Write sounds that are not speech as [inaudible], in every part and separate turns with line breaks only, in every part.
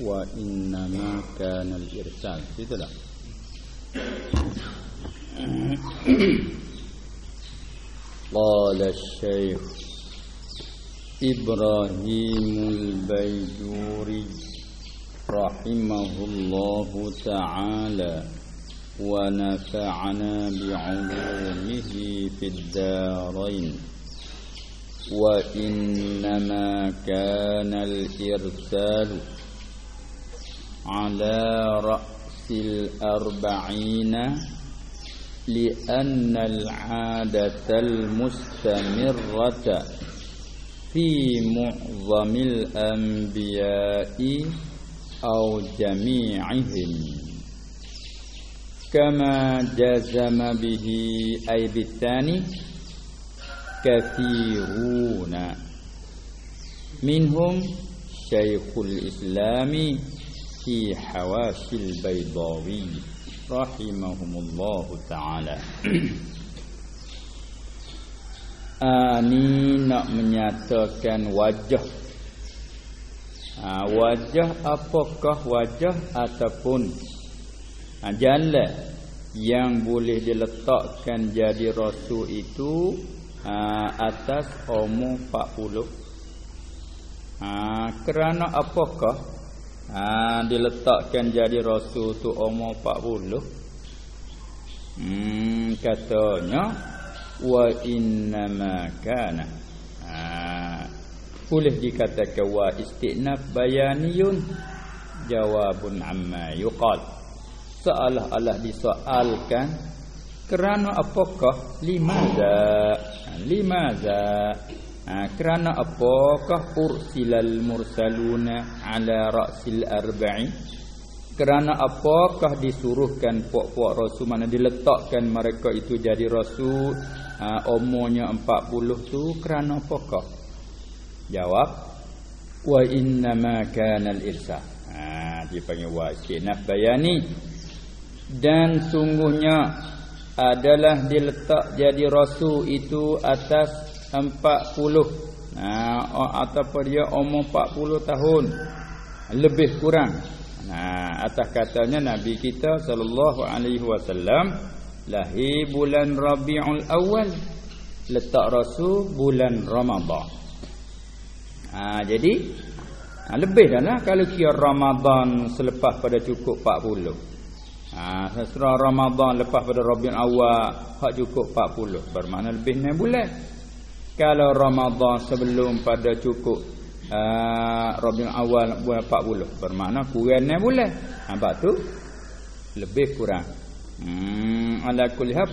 وإنما كان الإرسال itulah قال الشيخ إبراهيم البيجوري رحمه الله تعالى ونفعنا بعلومه في الدارين. وإنما كان الإرسال على رأس الأربعين لأن العادة المستمرة في معظم الأنبياء أو جميعهم. كما جزم به أي بالثاني كثيرون. منهم شيخ الإسلام في حواشي البيضاوي رحمهم الله تعالى Ini nak menyatakan wajah ha, Wajah apakah wajah ataupun ha, Jalan yang boleh diletakkan jadi rasul itu ha, Atas umur 40 ha, Kerana apakah ha, Diletakkan jadi rasul itu umur 40 Hmm, katanya wa innama kana. Ha, boleh dikatakan wa istinaf bayaniyun. Jawabun amma yuqal. Seolah-olah disoalkan kerana apakah? Limaza. Limaza ha, kerana apakah ursilal mursaluna ala ra'sil arba'in kerana apakah disuruhkan puak-puak rasul? Mana diletakkan mereka itu jadi rasul ha, umurnya 40 tu kerana apakah? Jawab wa inna ma kana al irsa. Ha dipanggil wa istinaf bayani. Dan sungguhnya adalah diletak jadi rasul itu atas 40 ha ataupun dia umur 40 tahun lebih kurang Nah, atas katanya Nabi kita sallallahu alaihi wasallam lahir bulan Rabiul Awal letak rasul bulan Ramadan. Ha, jadi ha, lebih dah lah kalau kira Ramadan selepas pada cukup 40. Ha, sesudah Ramadan lepas pada Rabiul Awal hak cukup 40 bermakna lebih 6 bulan. Kalau Ramadan sebelum pada cukup uh, Rabiul Awal bulan 40 bermakna kurang 6 bulan. Nampak tu? Lebih kurang. Hmm, ala kulli 40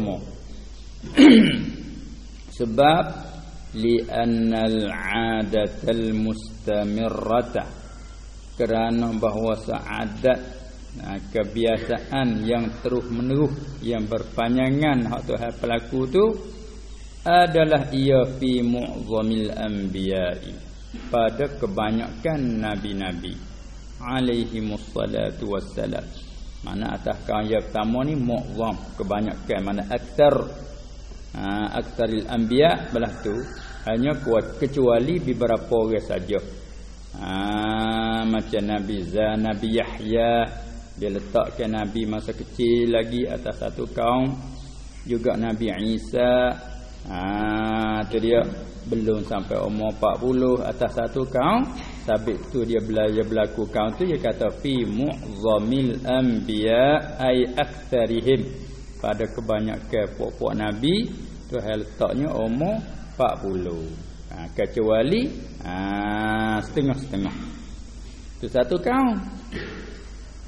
umur. [clears throat] Sebab li'anna al-'adatal mustamirrata kerana bahawa saadat kebiasaan yang terus menerus yang berpanjangan hak Tuhan pelaku tu adalah ia fi mu'zamil anbiya'i pada kebanyakan nabi-nabi. Alaihi wassalatu wassalam. Mana atas kaum yang pertama ni mu'zam kebanyakan. Mana aktar ha, aktaril anbiya belah tu. Hanya kuat kecuali beberapa orang saja. Ha, macam nabi Zan nabi Yahya. Dia letakkan nabi masa kecil lagi atas satu kaum. Juga nabi Isa ha, tu dia belum sampai umur 40 atas satu kaum. Sabit tu dia belajar berlaku kaum tu dia kata fi mu'zamil anbiya ay aktsarihim pada kebanyakan puak-puak nabi tu letaknya umur 40 ha, kecuali ha, setengah-setengah. Tu satu kaum.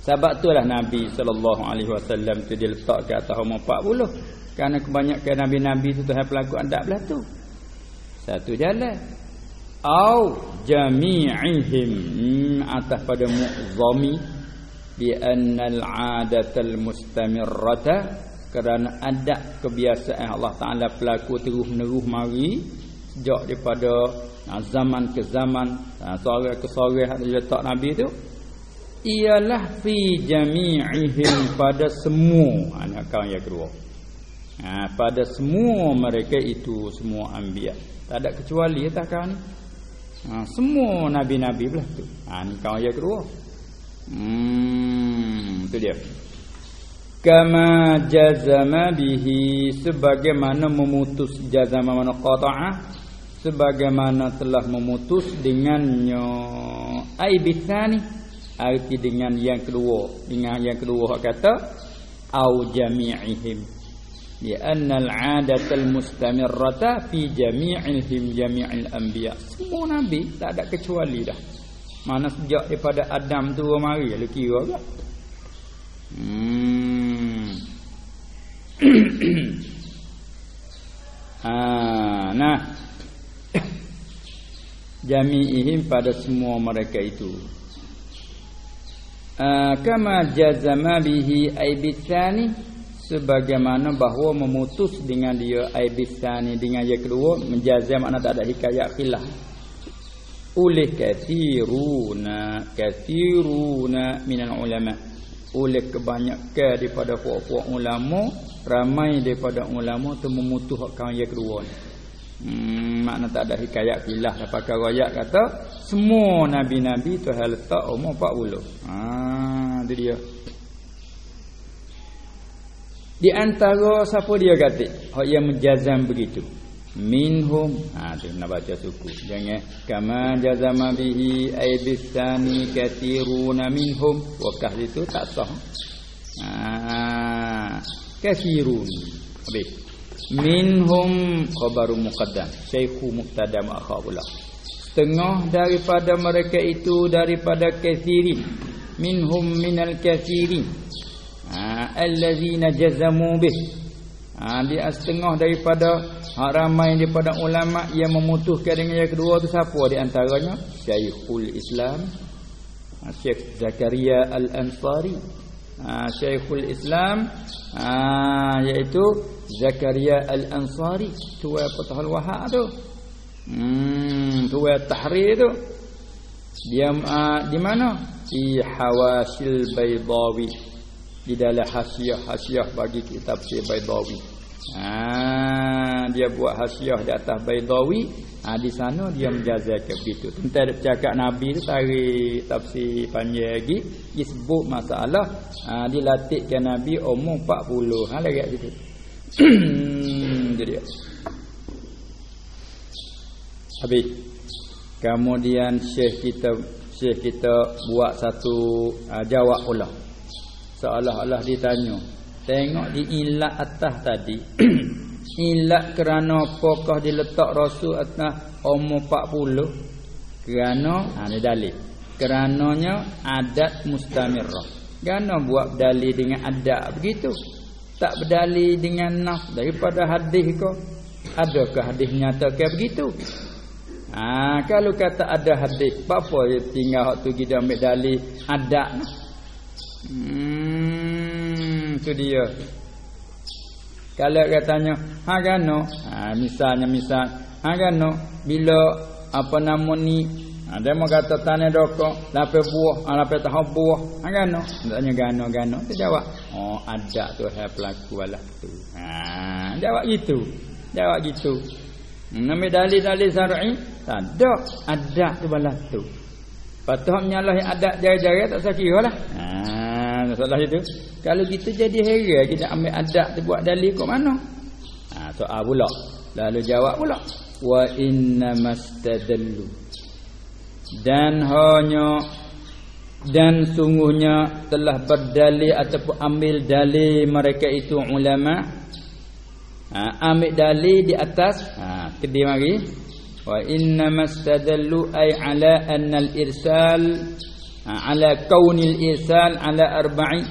Sebab itulah nabi sallallahu alaihi wasallam tu dia letak ke atas umur 40 kerana kebanyakan nabi-nabi tu Tuhan pelaku adat belah tu. Satu jalan. Au jami'ihim hmm, atas pada mu'zami bi annal 'adatal mustamirrata kerana adat kebiasaan Allah Taala pelaku terus menerus mari sejak daripada ha, zaman ke zaman ha, sore ke sore hak letak nabi tu ialah fi jami'ihim pada semua. Anak kaum yang kedua ha, pada semua mereka itu semua anbiya tak ada kecuali ya takkan. Ha, semua nabi-nabi belah tu. Ha ni kau ayat kedua. Hmm tu dia. Kama jazama bihi sebagaimana memutus jazama mana qata'ah sebagaimana telah memutus dengannya aibitsani arti dengan yang kedua dengan yang kedua kata au jami'ihim Lianna al-'adatal mustamirrata fi jami'ihim jami'il anbiya. Semua nabi tak ada kecuali dah. Mana sejak daripada Adam tu mari lu kira ke? Hmm. [coughs] ha, nah. Jami'ihim pada semua mereka itu. Uh, kama jazama bihi aibitsani sebagaimana bahawa memutus dengan dia aibisani dengan yang kedua menjazam makna tak ada hikayat khilaf oleh kathiruna kathiruna minal ulama. Oleh kebanyakan daripada puak-puak ulama ramai daripada ulama tu memutuskan yang kedua ni. Hmm, makna tak ada hikayat khilaf dapat rakyat kata semua nabi-nabi tu hal tak umur 40 ha itu dia di antara siapa dia kata? Hak yang menjazam begitu. Minhum. Ha tu nak baca suku. Jangan kama jazama bihi aibisani kathiruna minhum. Wakah itu tak sah. Ha kathirun. Habis. Minhum khabaru muqaddam. Syekhu muqtada ma'akhabullah. Setengah daripada mereka itu daripada kathirin. Minhum minal kathirin ha, allazina jazamu bih. Ha, dia setengah daripada ha, ramai daripada ulama yang memutuskan dengan yang kedua tu siapa di antaranya? Syekhul Islam ha, Syekh Zakaria Al-Ansari. Ha, Islam ha, iaitu Zakaria Al-Ansari tua Fatahul Wahab tu. Hmm tua Tahrir tu. Dia uh, di mana? Di Hawasil Baydawi di dalam hasiah-hasiah bagi kitab si Baidawi. Ha, dia buat hasiah di atas Baidawi, ha, di sana dia menjazakan begitu. Tentang cakap Nabi tu tarik tafsir panjang lagi, dia sebut masalah ha, dilatihkan Nabi umur 40. Ha lagi kat situ. [coughs] Itu dia. Habis. Kemudian Syekh kita Syekh kita buat satu uh, jawab pula seolah-olah ditanya tengok di ilat atas tadi. [clears throat] Ilat kerana apakah diletak rasul atas umur 40 kerana ha ni dalil. Kerananya adat mustamirah. Kerana buat dalil dengan adat begitu. Tak berdalil dengan nas. Daripada hadis ko adakah hadis nyatakan begitu. Ha, kalau kata ada hadis, apa tinggal waktu kita ambil dalil adat Hmm, tu dia. Kalau katanya, ha gano? Ha misalnya misal, ha gano bila apa nama ni? Ha dia mau kata tanah doko, lapis buah, ha lapis tahu buah. Ha gano? Tanya gano gano. Dia jawab, oh ada tu hai pelaku lah tu. Ha jawab gitu. Jawab gitu. Nama dalil-dalil syar'i ada ada tu balas tu. Patut menyalah adat jari-jari tak sakit lah. Ha masalah itu. Kalau kita jadi heran kita ambil adab tu buat dalil kat mana? Ha soal pula. Lalu jawab pula. Wa inna mastadallu. Dan hanya dan sungguhnya telah berdalil ataupun ambil dalil mereka itu ulama ha, ambil dalil di atas ha kedai mari wa inna mastadallu ay ala anna al irsal ala kaunil insan ala arba'i.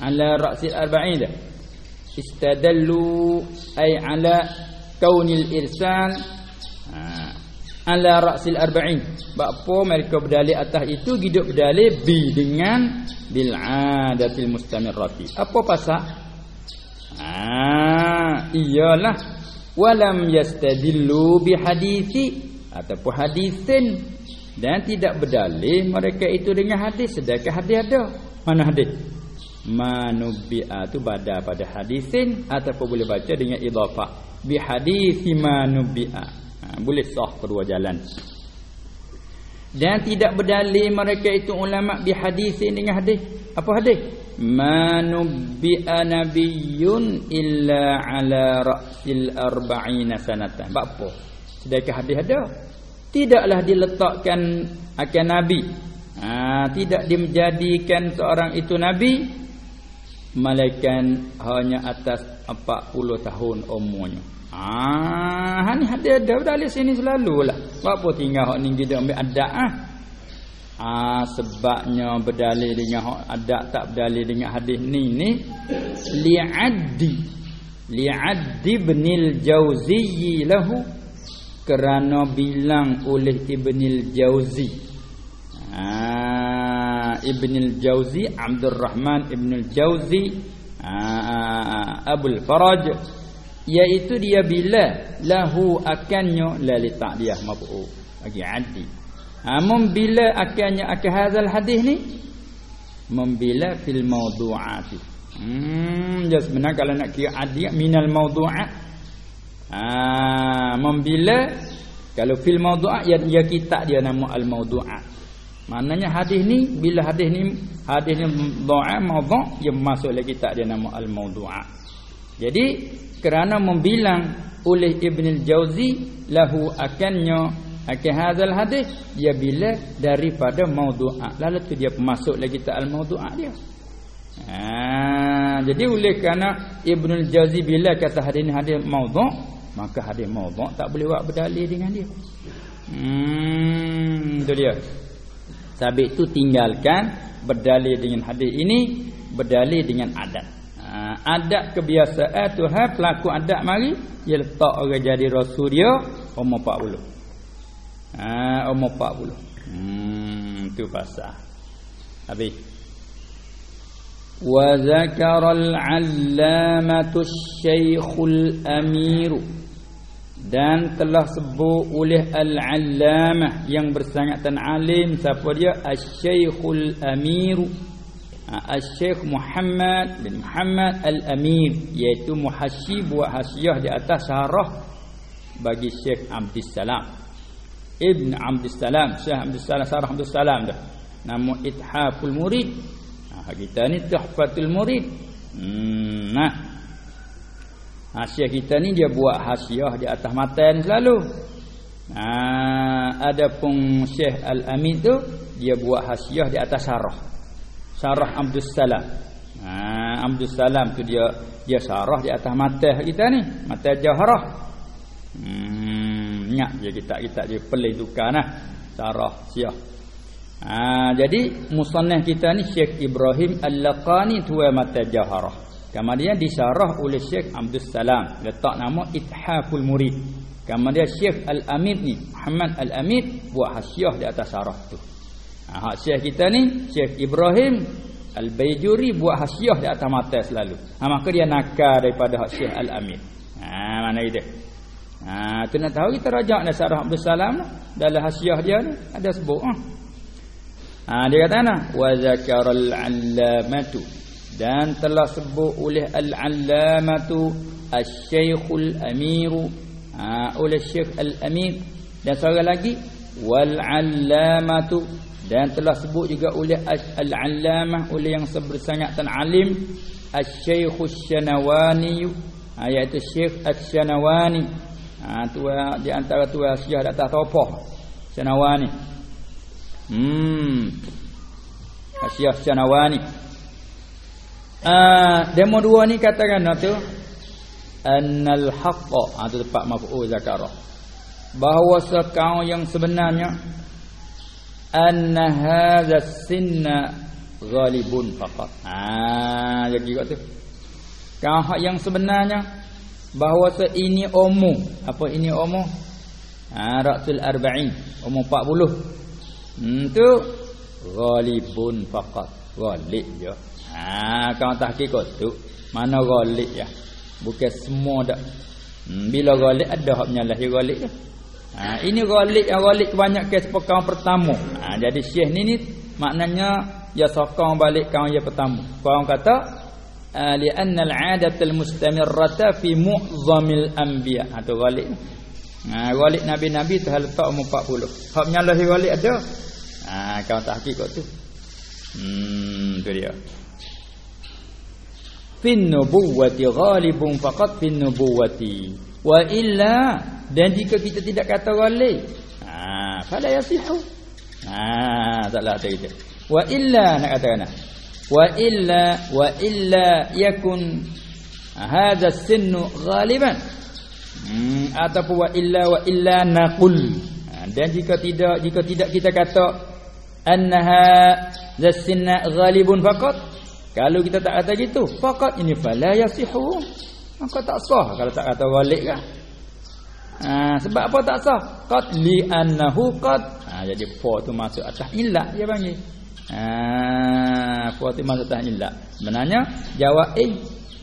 Ala ra'sil arba'i dah. Istadallu ay ala kaunil insan ha, ala ra'sil arba'in bakpo mereka berdalil atas itu hidup berdalil bi dengan bil adatil mustamirrati. Apa pasal? Ha iyalah. Walam yastadillu bi hadisi ataupun hadisin dan tidak berdalih mereka itu dengan hadis. Sedangkan hadis ada. Mana hadis? Manubbi'a tu bada pada hadisin ataupun boleh baca dengan idhafah bi hadisi manubbi'a ha, boleh sah kedua jalan. Dan tidak berdalil mereka itu ulama bi hadis dengan hadis. Apa hadis? Manubbi'a nabiyyun illa ala ra'sil arba'ina sanatan. Apa? Sedekah hadis ada tidaklah diletakkan akan nabi. Ha, tidak dimjadikan seorang itu nabi malaikat hanya atas 40 tahun umurnya. Ah ha, ni ada dalil sini selalulah. Apa tinggal hak ni kita ambil adat ah? Ah sebabnya berdalil dengan adat tak berdalil dengan hadis ni ni. Li'addi. Li'addi ibnil jauzi lahu kerana bilang oleh ibnil jauzi. Ah ibnil jauzi Abdul Rahman ibnil jauzi ah Abul Faraj. Iaitu dia bila lahu akannya la li ta'diyah mab'u. Bagi addi ha, membila akhirnya akan hadal hadis ni? Membila fil mawdu'at hmm jadi sebenarnya kalau nak kira adi minal mawdu'at ha, membila kalau fil mawdu'at ya, ya kitab dia nama al mawdu'at maknanya hadis ni bila hadis ni hadis ni dha'a mawdu' dia masuk lagi kitab dia nama al mawdu'at jadi kerana membilang oleh Ibn al-Jauzi lahu akannya Akan hazal hadis dia bila daripada maudhu'ah. Lalu tu dia masuk lagi ta al-maudhu'ah dia. Ha, jadi oleh kerana Ibnul Jauzi bila kata hadis ni hadis maudhu', maka hadis maudhu' tak boleh buat berdalil dengan dia. Hmm, itu dia. Sabit tu tinggalkan berdalil dengan hadis ini, berdalil dengan adat. Ha, adat kebiasaan Tuhan pelaku adat mari dia letak orang jadi rasul dia umur 40. Ha umur 40. Hmm tu pasal. Habis. Wa zakara al-allamatu asy-syaikhul amir dan telah sebut oleh al-allamah yang bersangatan alim siapa dia? Asy-syaikhul amir. Ha, Al-Syekh Muhammad bin Muhammad Al-Amir Iaitu muhasyi buat hasyiah di atas syarah Bagi Syekh Abdul Salam. Ibn Abdul Salam Syekh Abdul Salam Sarah Abdul Salam dah. Nama Ithaful Murid. Nah, Kita ni Tuhfatul Murid. Hmm, Nah Hasil kita ni dia buat hasiah di atas matan selalu. Nah, ada pun Syekh Al-Amin tu dia buat hasiah di atas sarah. Sarah Abdul Salam. Nah, Abdul Salam tu dia dia sarah di atas matan kita ni, matan Jahrah. Hmm, banyak je kitab-kitab dia pelih tukar nah sarah siah ha, jadi musannaf kita ni Syekh Ibrahim Al-Laqani tuan mata jaharah kemudian disarah oleh Syekh Abdul Salam. Letak nama Ithaful Murid. Kemudian Syekh Al-Amid ni Muhammad Al-Amid buat hasiah di atas sarah tu. Ha, Syekh kita ni Syekh Ibrahim Al-Bayjuri buat hasiah di atas mata selalu. Ha, maka dia nakar daripada Syekh Al-Amid ha, mana itu Ha tu nak tahu kita rajak dah Sarah Abdul Salam dalam hasiah dia ni ada sebut ha. ha dia kata ana wa zakaral allamatu dan telah sebut oleh al-allamatu asy-syekhul amir ha oleh syekh al-amir dan seorang lagi wal allamatu dan telah sebut juga oleh al-allamah oleh yang sebersangatan alim asy-syekhus syanawani ha, iaitu syekh asy-syanawani Ha tu di antara tu Syiah di atas topoh. Sanawani. Hmm. Syiah Sanawani. Ah demo dua ni katakan tu? Annal haqqa. Ha tu tempat maf'ul zakarah. Bahawa sekau yang sebenarnya anna hadha sinna ghalibun faqat. Ha jadi kat tu. Kau yang sebenarnya bahawa ini umum apa ini umum ha rasul arba'in. Umum 40 hmm tu ghalibun faqat. Ghalib je ha kau tahqiq tu mana ghalib ya bukan semua dak hmm, bila ghalib ada hak menyalah dia ghalib je ha ini ghalib yang ghalib kebanyakan sepekang pertama ha jadi syekh ni ni maknanya ya sokong balik kaum yang pertama kau kata lianna al-'adat al-mustamirrata fi mu'zamil anbiya ha, ghalib Ha walid nabi-nabi tu letak umur 40. Hak menyalahi walid ada. Ha kau tahqiq tu. Hmm tu dia. Fin nubuwati ghalibun faqat fin nubuwati. Wa illa dan jika kita tidak kata walid. Ha fala yasihu. Ha taklah kita. Wa illa nak kata kena. Wa illa wa illa yakun hadha sinnu ghaliban. Hmm ataupun wa illa wa illa naqul. Ha, dan jika tidak jika tidak kita kata annaha zasinna ghalibun faqat kalau kita tak kata gitu, faqat ini fala yasihu. Maka tak sah kalau tak kata walik kan. Ha, sebab apa tak sah? Qad li annahu qad. Ha, jadi fa tu masuk atas illah dia panggil. Ha, fa tu masuk atas illah. Sebenarnya jawab A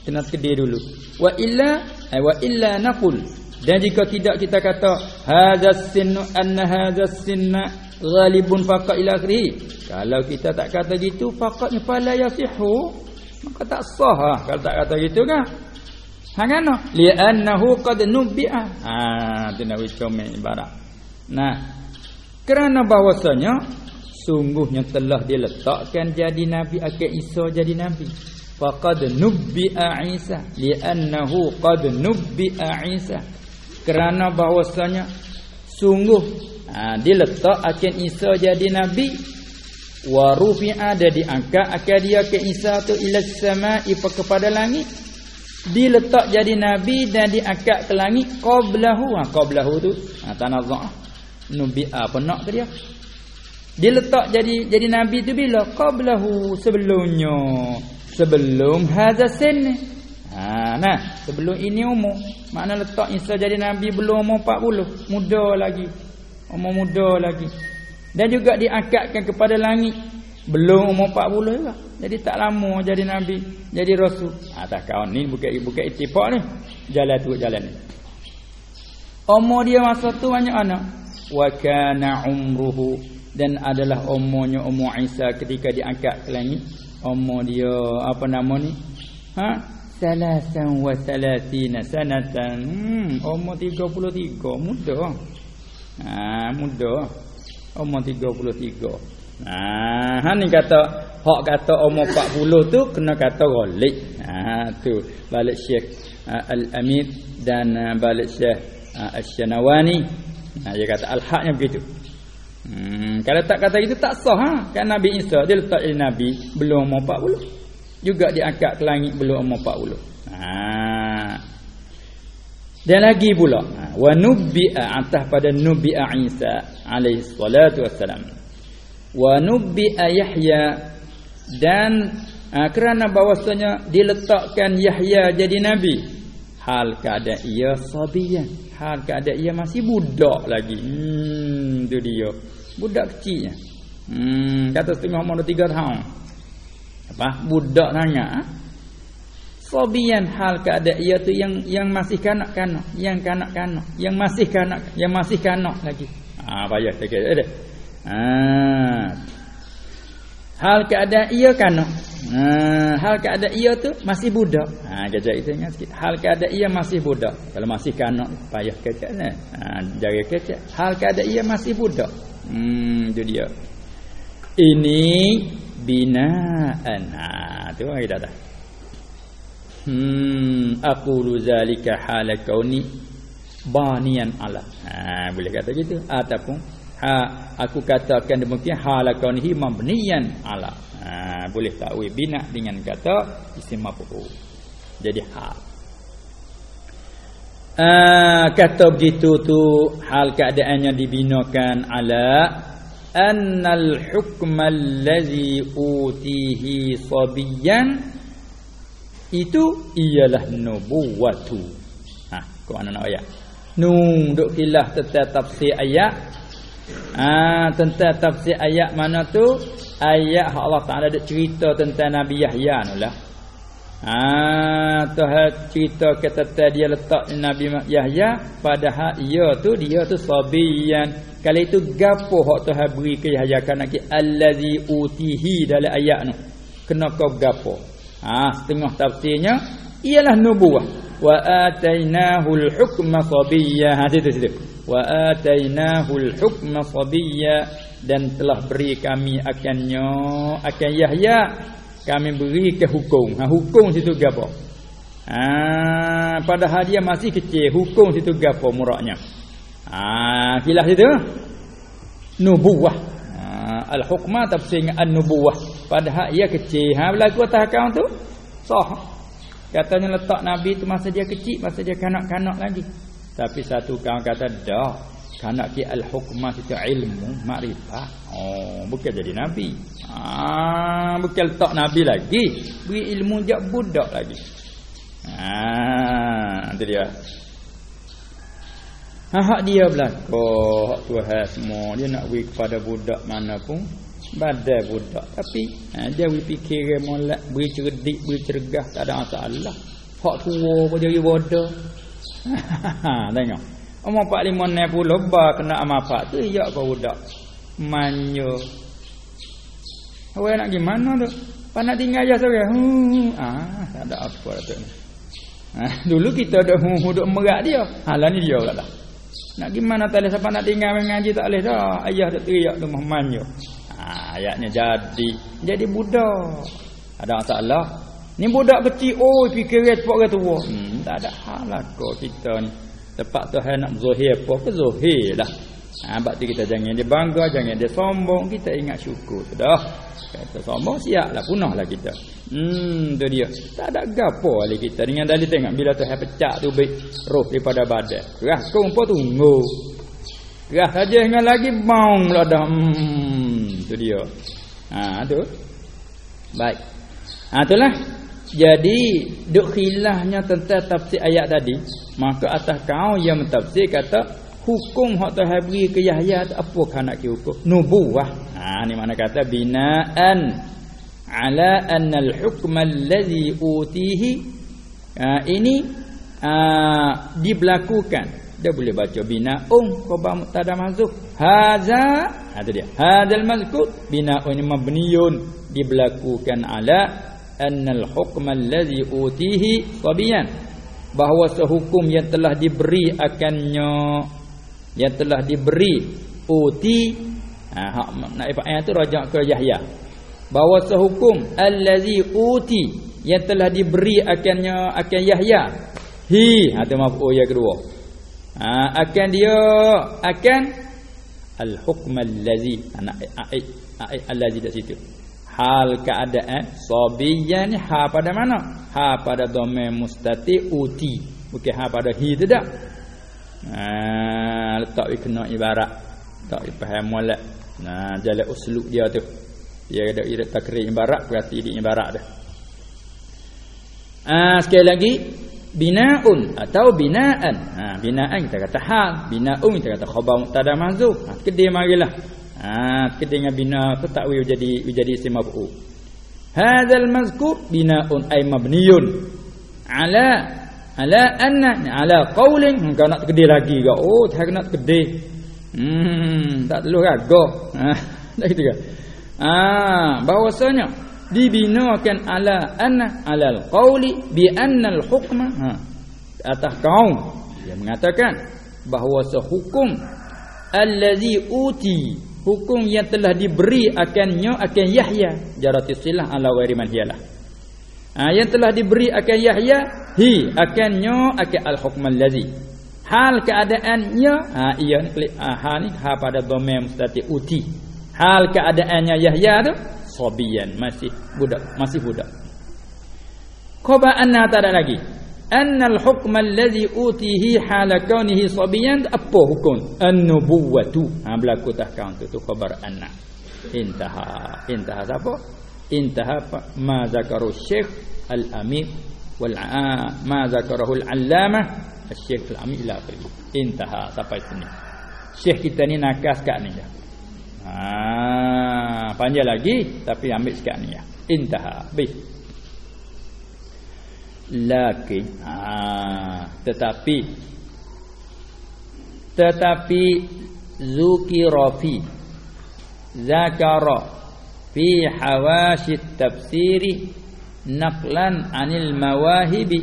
kena kedir dulu. Wa illa ay wa illa naqul. Dan jika tidak kita kata hadzas sinnu anna hadzas sinna ghalibun faqat ila akhirih. Kalau kita tak kata gitu faqatnya fala yasihu. Maka tak sah lah kalau tak kata gitu kan. Hangano li annahu qad nubi'a. Ha tu nak comel ibarat. Nah. Kerana bahwasanya sungguhnya telah diletakkan jadi nabi akan Isa jadi nabi. Faqad nubi'a Isa li annahu qad nubi'a Isa. Kerana bahwasanya sungguh ha, dia letak akan Isa jadi nabi wa rufi'a ada diangkat akan dia ke Isa tu ila sama'i kepada langit. Diletak jadi nabi dan diangkat ke langit qablahu. Ha qablahu tu ha tanazzuh nubi apa nak ke dia. Dia letak jadi jadi nabi tu bila? Qablahu sebelumnya. Sebelum hadza sin ha nah. Sebelum ini umur makna letak Isa jadi nabi belum umur 40 muda lagi. Umur muda lagi. Dan juga diangkatkan kepada langit. Belum umur 40 juga. Jadi tak lama jadi nabi jadi rasul. Atas kawan ni bukan bukan ittifaq ni. Jalan tu jalan ni. Umur dia masa tu banyak anak wa kana umruhu. Dan adalah umurnya umur Isa ketika diangkat ke langit. Umur dia apa nama ni? Ha salasan wa salatina sanatan hmm umur 33 muda Ha muda. Umur 33. Ha han ni kata hak kata umur 40 tu kena kata ghalib. Ha tu balik Syekh ha, Al-Amid dan ha, balik Syekh ha, Asy-Syanawani. Ha dia kata al-haknya begitu. Hmm, kalau tak kata itu tak sah ha? kan Nabi Isa dia letak nabi belum umur 40 juga diangkat ke langit belum umur 40 ha. Dan lagi pula wa nubbi'a atas pada nubbi'a Isa alaihi salatu wassalam. Wa nubbi'a Yahya dan uh, kerana bahwasanya diletakkan Yahya jadi nabi hal keadaan ia sabiyan. Hal keadaan ia masih budak lagi. Hmm tu dia. Budak kecilnya. Hmm kata setengah umur 3 tahun apa budak ha? Fobian hal keadaan ia tu yang yang masih kanak-kanak, yang kanak-kanak, yang masih kanak, yang masih kanak lagi. Ah ha, payah sikit ada. Ha. Hal keadaan ia kanak. Ha, hal keadaan ia tu masih budak. Ha kejap itu ingat sikit. Hal keadaan ia masih budak. Kalau masih kanak payah kecak nah. Ha jaga kecak. Hal keadaan ia masih budak. Hmm itu dia. Ini binaan. Ha tu kita dah. Hmm aqulu zalika hala kauni banian ala. Ha boleh kata gitu ataupun ha aku katakan demikian hala kaunihi mabniyan ala. Ha boleh takwil bina dengan kata isim maf'ul. Jadi hal Uh, kata begitu tu hal keadaannya dibinakan ala annal hukma allazi utihi sabiyan itu ialah nubuwatu. Ha, ke mana nak ayat? Nun duk kilah tentang tafsir ayat. Ha, tentang tafsir ayat mana tu? Ayat Allah Taala ada cerita tentang Nabi Yahya nulah. Ha, Tuhan cerita kata dia letak Nabi Yahya padahal ia tu dia tu sabiyan. Kali itu gapo hak Tuhan beri ke Yahya kan allazi utihi dalam ayat tu. Kena kau gapo? Ha setengah tafsirnya ialah nubuah wa atainahu al-hukma sabiyyah. Ha situ situ. wa atainahu al-hukma sabiyya dan telah beri kami akannya akan Yahya kami beri ke hukum. Ha hukum situ gapo? Ha padahal dia masih kecil hukum situ gapo muraknya? Ha kilah situ? Nubuwah. Ha, al-hukma tafsir an-nubuwah. Padahal ia kecil ha berlaku atas kau tu? Sah. Katanya letak nabi tu masa dia kecil masa dia kanak-kanak lagi. Tapi satu kawan kata dah Kanak ki al-hukmah itu ilmu Makrifah. Oh bukan jadi Nabi. Ah, Bukan letak Nabi lagi. Beri ilmu jak budak lagi. Ah, Itu dia. Hak dia belakang Hak Tuhan semua. Dia nak beri kepada budak mana pun Badai budak. Tapi ha, Dia beri fikir molek Beri cerdik Beri cergah Tak ada masalah. Hak tua pun jadi bodoh. [laughs] Tengok. Umur 45 60 ba kena amal apa tu ya kau budak. Manyo. Awak nak gimana tu? Panak tinggal aja seorang. Hmm. Ah, tak ada apa tu. Ha, [laughs] dulu kita dah duduk [laughs] merak dia. Halah ni dia pula dah. Nak gimana tak boleh siapa nak tinggal mengaji tak boleh dah. Ayah tak teriak tu manyo. Ha, ayatnya jadi. Jadi budak. Ada masalah. Ni budak kecil, oh fikir cepat ke tua. Hmm, tak ada hal lah kau kita ni. Tepat tu hai nak zuhir apa ke zuhir lah. Ha, tu kita jangan dia bangga, jangan dia sombong. Kita ingat syukur. Sudah. Kata sombong, siap lah. Punah lah kita. Hmm, tu dia. Tak ada gapo oleh kita. Dengan dalil tengok. Bila tu hai pecah tu baik roh daripada badan. Kerah kumpul tunggu. Kerah saja dengan lagi maung lah dah. Hmm, tu dia. Ha, tu. Baik. Ha, itulah. Jadi duk khilahnya tentang tafsir ayat tadi, maka atas kau yang mentafsir kata hukum hak Tuhan beri ke Yahya apa kan nak hukum? Nubuwah. Ha ni mana kata binaan ala anna al-hukm allazi utihi. Ha, ini ha, dibelakukan dia boleh baca binaun khabar mubtada mahzuf. Haza ha tu dia. Hadzal mazkur. Binaun mabniyun dibelakukan ala annal hukm allazi utihi sabiyan bahawa sehukum yang telah diberi akannya yang telah diberi uti ha hak nak ayat tu rajak ke Yahya. Bahawa sehukum allazi uti yang telah diberi akannya akan Yahya. Hi ha tu maf'ul yang kedua. Ha akan dia akan al hukm allazi ana ayat allazi kat situ hal keadaan sabiyan ha pada mana? Ha pada dhamma mustati uti. Bukan ha pada hi tidak ha letak kena ibarat. Tak faham molek. Nah jalan uslub dia tu. Dia ada irat takrir ibarat berarti di ibarat dah. Ah sekali lagi. Binaun atau binaan. Ha binaan kita kata hal. Binaun kita kata khabar mubtada mahzuf ha kedai marilah Ha ketika bina tu takwil jadi jadi isim maf'ul. Hadzal mazkur binaun ay mabniyun. Ala ala anna ala qaulin engkau nak kedai lagi ke oh tak nak kedai hmm tak perlu raga ha [laughs] dah gitu ke? Ha bahwasanya dibinakan ala anna ala alqauli bi anna alhukma ha atas kaum. Dia mengatakan bahawa sehukum allazi uti hukum yang telah diberi akannya akan Yahya. Jarati silah ala ghairi man hiyalah ha, yang telah diberi akan Yahya hi akannya akan al hukm allazi. Hal keadaannya ha ia ni ha, ni ha pada dhamma mustati uti. Hal keadaannya Yahya tu sabiyan masih budak masih budak. Qaba anna tak ada lagi أن الحكم الذي أوتيه حال كونه صبيا أبو حكم النبوة هم لا كونت تخبر أن. انتهى. انتهى. سابو انتهى. ما ذكره الشيخ الأمير وال آه، ما ذكره العلامة الشيخ الأمير. لا في انتهى. سفيت الشيخ كتاني ناكاس كأنيا آه panjang lagi tapi ambil sekian ya. intaha baik lakin ah tetapi tetapi zukirafi zakara fi hawashi tafsiri naqlan anil mawahibi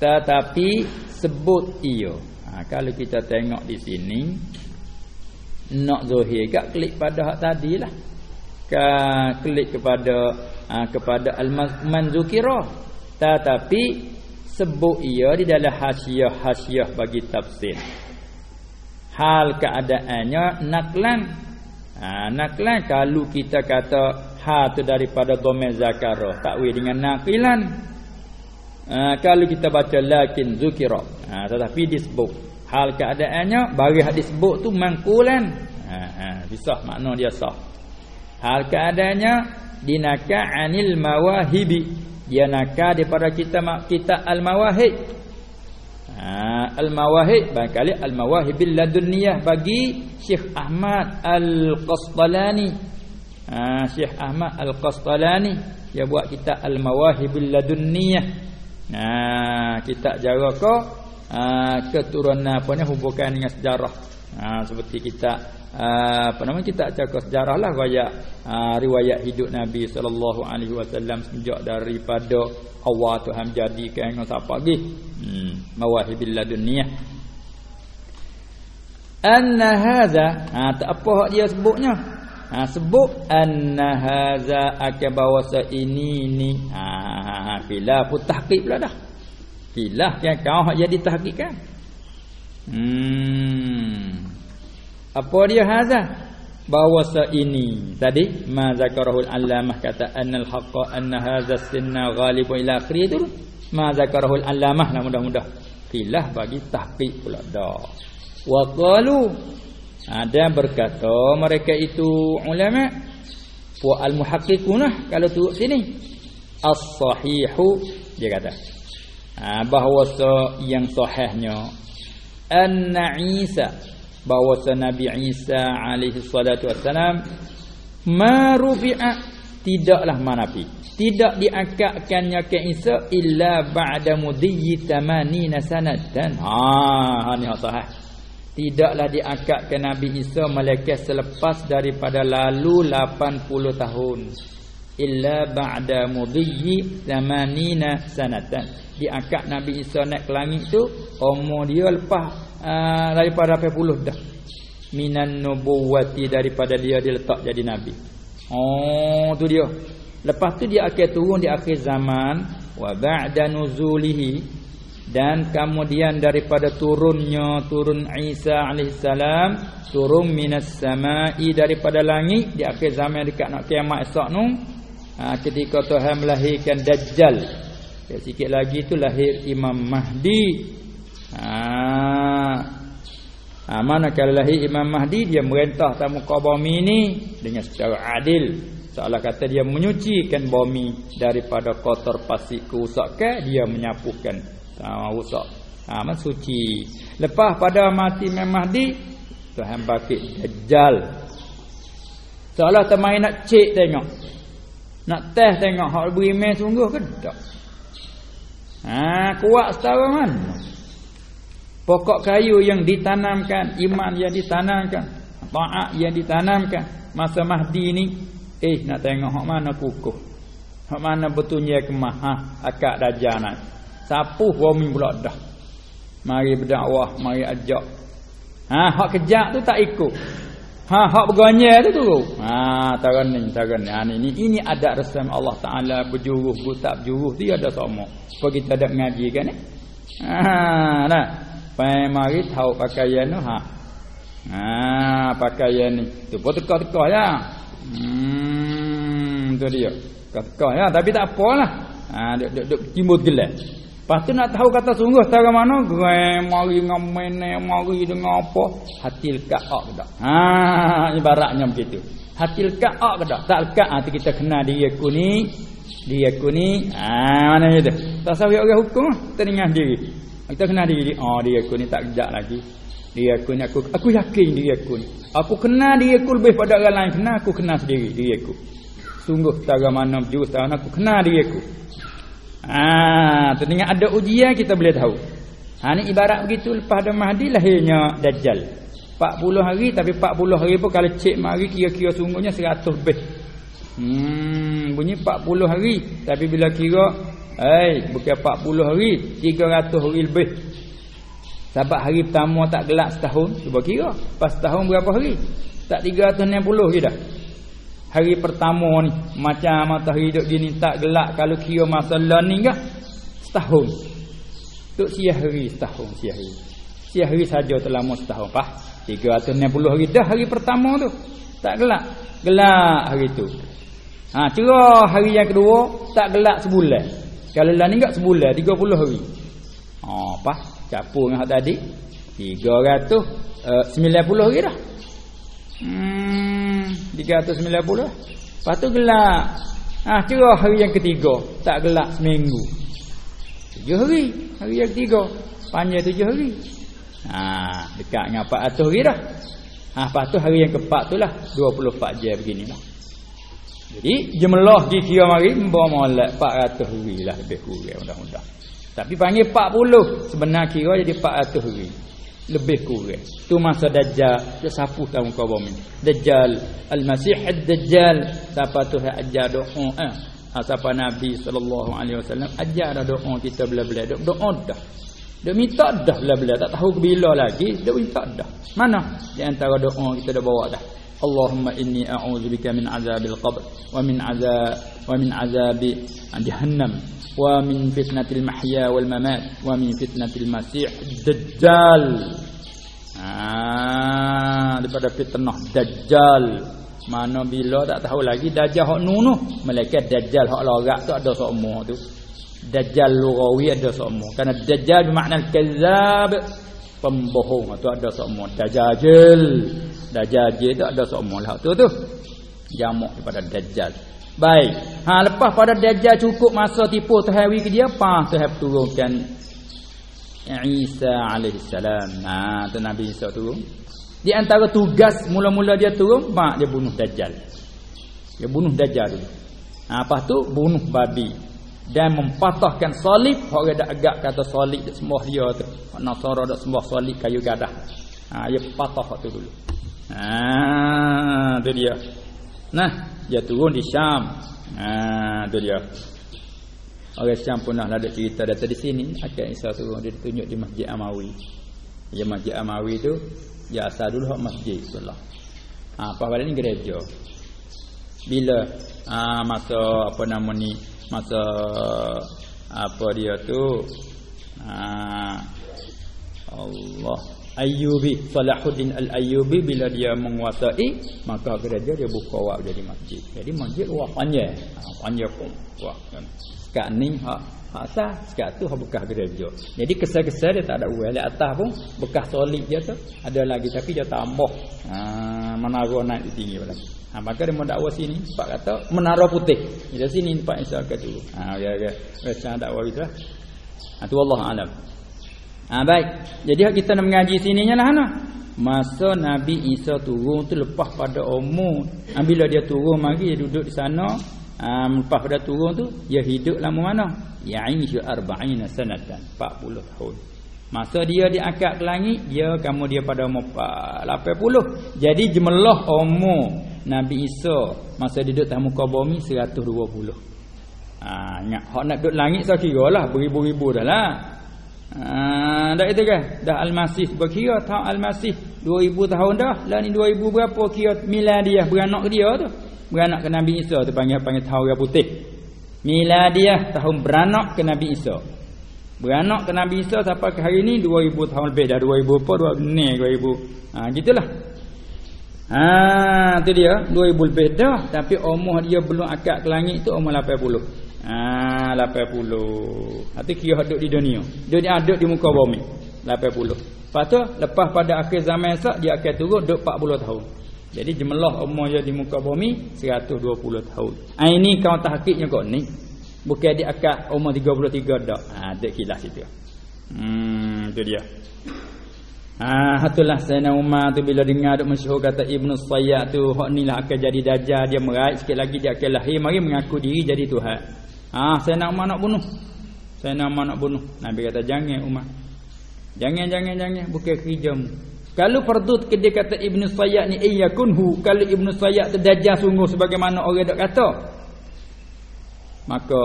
tetapi sebut iyo ha, Ha, kalau kita tengok di sini nak zahir gak klik pada hak tadilah. Ka klik kepada ha, kepada al-manzukira. Tetapi sebut ia di dalam hasiah-hasiah bagi tafsir. Hal keadaannya naklan. Ha, naklan. Kalau kita kata ha tu daripada dhamir zakara. Takwil dengan naqilan. Ha, kalau kita baca lakin zukira. Ha, tetapi disebut. Hal keadaannya bagi hadis sebut tu mangkulan. Ha, ha bisa makna dia sah. Hal keadaannya dinaka anil mawahibi dia naka daripada kita kita al mawahib ha, al mawahib kali al mawahibil ladunniyah bagi Syekh Ahmad Al Qastalani ha, Syekh Ahmad Al Qastalani dia buat kita al mawahibil ladunniyah Nah, kita jaga ko uh, keturunan apa ni hubungan dengan sejarah. Uh, seperti kita uh, apa nama kita jaga sejarah lah gaya uh, riwayat hidup Nabi sallallahu alaihi wasallam sejak daripada awal Tuhan jadikan dengan siapa lagi? Hmm, mawahibil ladunniyah. Anna hadza, ha, tak apa dia sebutnya? Ha, sebut anna hadza akabawasa ini ni. Ha, khilaf tahqiq pula dah khilaf yang kau hak jadi tahqiq kan hmm apa dia haza? Bahawa ini. Tadi ma zakarahul allamah kata annal haqqa anna hadza sinna ghalibun ila akhir itu ma zakarahul allamah lah mudah-mudah. Khilaf bagi tahqiq pula dah. Wa qalu. Ada berkata mereka itu ulama wa al muhaqqiqunah kalau tu sini. As-sahihu dia kata. Ha, bahawa yang sahihnya anna Isa bahawa Nabi Isa alaihi salatu wassalam ma rufi'a tidaklah manafi tidak diangkatkannya ke Isa illa ba'da mudhi 80 sanatan. Ha ni sahih. Tidaklah diangkat ke Nabi Isa malaikat selepas daripada lalu 80 tahun. Illa ba'da mudhi 80 sanatan. Diangkat Nabi Isa naik ke langit tu umur dia lepas uh, daripada 80 dah? Minan nubuwati daripada dia diletak jadi nabi. Oh tu dia. Lepas tu dia akan turun di akhir zaman wa ba'da nuzulihi dan kemudian daripada turunnya turun Isa alaihissalam turun minas samai daripada langit di akhir zaman dekat nak kiamat esok nu ha, ketika Tuhan melahirkan Dajjal. Ya, sikit lagi tu lahir Imam Mahdi ha, mana kalau lahir Imam Mahdi dia merentah tamu kau bumi ni? Dengan secara adil. Seolah kata dia menyucikan bumi daripada kotor pasir kerusakan dia menyapukan. Ha, rusak. Ha, man suci. Lepas pada mati Imam Mahdi Tuhan bakit Dajjal. Seolah teman nak cek tengok. Nak test tengok hak beriman sungguh ke tak. Ha kuat setara mana? Pokok kayu yang ditanamkan, iman yang ditanamkan, taat yang ditanamkan masa Mahdi ni eh nak tengok hak mana kukuh. Hak mana betulnya kemah ha akak dajjal nak. Sapuh bumi pula dah. Mari berdakwah, mari ajak. Ha hak kejak tu tak ikut. Ha hak berganya tu tu. Ha taran ni. Ha ni ini ada resam Allah Taala berjuruh buta berjuruh dia ada sama. Kau kita ada mengaji kan ni. Ha nah. Pai mari tahu pakaian tu ha. Ha pakaian ni. Tu pun teka-teka ya. Hmm tu dia. Teka ya tapi tak apalah. Ha duk duk, duk timbul gelap. Lepas tu nak tahu kata sungguh tahu mana Gem mari ngamen mari dengan apa hatil ka'ak ke tak ha ibaratnya begitu hatil ka'ak ke tak tak lekat ha, kita kena dia aku ni dia aku ni ha mana itu tak sawi orang hukum teringat diri kita kena diri. Oh dia aku ni tak kejak lagi. Dia aku ni aku. Aku yakin dia aku ni aku kena dia aku lebih pada orang lain. Kena aku kena sendiri dia aku sungguh tak mana jurus aku kena dia aku Ah, tu dengan ada ujian kita boleh tahu. Ha ni ibarat begitu. Lepas ada Mahdi lahirnya Dajjal. 40 hari tapi 40 hari pun kalau cek mari kira-kira sungguhnya 100 lebih. Hmm, bunyi 40 hari. Tapi bila kira eh bukan 40 hari 300 hari lebih. Sebab hari pertama tak gelap setahun, cuba kira. Pas setahun berapa hari? Tak 360 je dah. Hari pertama ni macam matahari hidup gini tak gelap kalau kira masa ni ke? Setahun. Tuk siah hari setahun siah hari. Siah hari saja terlama setahun. Pah? 360 hari dah hari pertama tu. Tak gelap. Gelap hari tu. Ha, cerah hari yang kedua tak gelap sebulan. Kalau lah ni enggak sebulan 30 hari. Ha, apa? Capur dengan hak tadi. 300 uh, 90 hari dah. Hmm, 390. Lepas tu gelap. Ha, cerah hari yang ketiga, tak gelap seminggu. 7 hari, hari yang ketiga. Panjang 7 hari. Ha, dekat dengan 400 hari dah. Ha, lepas tu hari yang keempat tu lah 24 jam beginilah. Jadi jumlah di kira mari membawa molek 400 hari lah lebih kurang mudah-mudah. Tapi panggil 40 sebenar kira jadi 400 hari. Lebih kurang. Tu masa Dajjal dia sapu tahu kau bumi. Dajjal Al-Masih Ad-Dajjal siapa tu ajar doa eh. Ha, siapa Nabi sallallahu alaihi wasallam ajar doa kita bila-bila doa dah. Dia minta dah bila-bila tak tahu bila lagi dia minta dah. Mana? Di antara doa kita dah bawa dah. Allahumma inni a'udzubika min azabil qabr wa min azab wa min azabi jahannam wa min fitnatil mahya wal mamat wa min fitnatil masih dajjal. Ah, daripada fitnah dajjal. Mana bila tak tahu lagi dajjal hak nunuh, malaikat dajjal hak lorak tu ada semua tu. Dajjal lughawi ada semua. Karena dajjal bermakna kazzab, pembohong tu ada semua. Dajjal. Dajjal tu ada semua lah tu tu. Jamak daripada dajjal. Baik. Ha lepas pada dajjal cukup masa tipu tahawi ke dia apa Tuhan turunkan Isa alaihi salam. Ha tu Nabi Isa turun. Di antara tugas mula-mula dia turun, mak dia bunuh dajjal. Dia bunuh dajjal dulu. Ha, lepas tu bunuh babi dan mempatahkan salib orang dak agak kata salib dak sembah dia tu nasara dak sembah salib kayu gadah ha dia patah tu dulu ha tu dia. Nah dia turun di Syam. Ha tu dia. Orang Syam pernah ada cerita dari di sini. Akan Isa turun dia tunjuk di Masjid Amawi. Ya Masjid Amawi tu dia asal dulu hak masjid itulah ha apa ni gereja. Bila ha, masa apa nama ni masa apa dia tu ha, Allah Ayyubi Salahuddin Al-Ayyubi bila dia menguasai maka gereja dia buka wak jadi masjid. Jadi masjid wak panjang. Ha, panjang pun wak kan. Sekat ni hak hak sah, sekat tu hak bekas gereja. Jadi kesal-kesal dia tak ada uai atas pun bekas solid dia tu ada lagi tapi dia tambah. Ha, menara naik tinggi lagi. Ha, maka dia mendakwa sini Pak kata menara putih. Di sini Pak Isa kata dulu. Ha ya ya. Macam dakwa itu lah. Ha tu Allah alam. Ha baik. Jadi kita nak mengaji sininya lah ana. Masa Nabi Isa turun tu lepas pada umur. Ha, bila dia turun mari dia duduk di sana. Ha, lepas pada turun tu dia hidup lama mana? Ya'ishu arba'ina sanatan. 40 tahun. Masa dia diangkat ke langit, dia kamu dia pada umur 80. Jadi jumlah umur Nabi Isa masa dia duduk atas muka bumi 120. Ha hak nak duduk langit saya kiralah beribu-ribu dah lah. Ha dah itu kan? Dah Al-Masih berkira tahun Al-Masih 2000 tahun dah. Lah ni 2000 berapa kira miladiah beranak ke dia tu? Beranak ke Nabi Isa tu panggil panggil tahun yang putih. Miladiah tahun beranak ke Nabi Isa. Beranak ke Nabi Isa sampai ke hari ni 2000 tahun lebih dah 2000 apa 2000 ni 2000. Ha gitulah. Ha tu dia 2000 lebih dah tapi umur dia belum akad ke langit tu umur 80. Ha 80. Hati kira hidup di dunia. Dia ada di muka bumi 80. Lepas tu lepas pada akhir zaman esok dia akan turun duduk 40 tahun. Jadi jumlah umur dia di muka bumi 120 tahun. Ha ini kau tahqiqnya kau ni. Bukan dia akad umur 33 dah. Ha dak kilas itu. Hmm tu dia. Ah ha, itulah Sayyidina Umar tu bila dengar duk masyhur kata Ibnu Sayyad tu hak ni lah akan jadi dajjal dia meraih sikit lagi dia akan lahir mari mengaku diri jadi Tuhan. Ah ha, Sayyidina Umar nak bunuh. Sayyidina Umar nak bunuh. Nabi kata jangan Umar. Jangan jangan jangan. Bukan kerjamu. Kalau fardu dia kata Ibnu Sayyad ni ayyakunhu kalau Ibnu Sayyad tu dajjal sungguh sebagaimana orang dak kata. Maka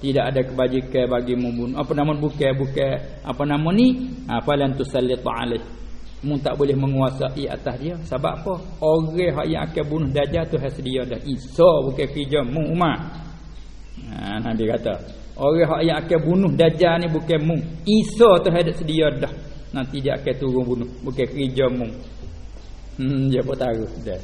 tidak ada kebajikan bagi membunuh apa nama bukan bukan. Apa nama ni? Apa lan tusallit alaih. Mu tak boleh menguasai atas dia. Sebab apa? Orang yang akan bunuh dajjal tu hak sedia dah. Isa bukan kerja mu umat ha nabi kata orang yang akan bunuh dajjal ni bukan mu Isa tu hak sedia dah nanti dia akan turun bunuh bukan kerja mu hmm dia pun tahu dah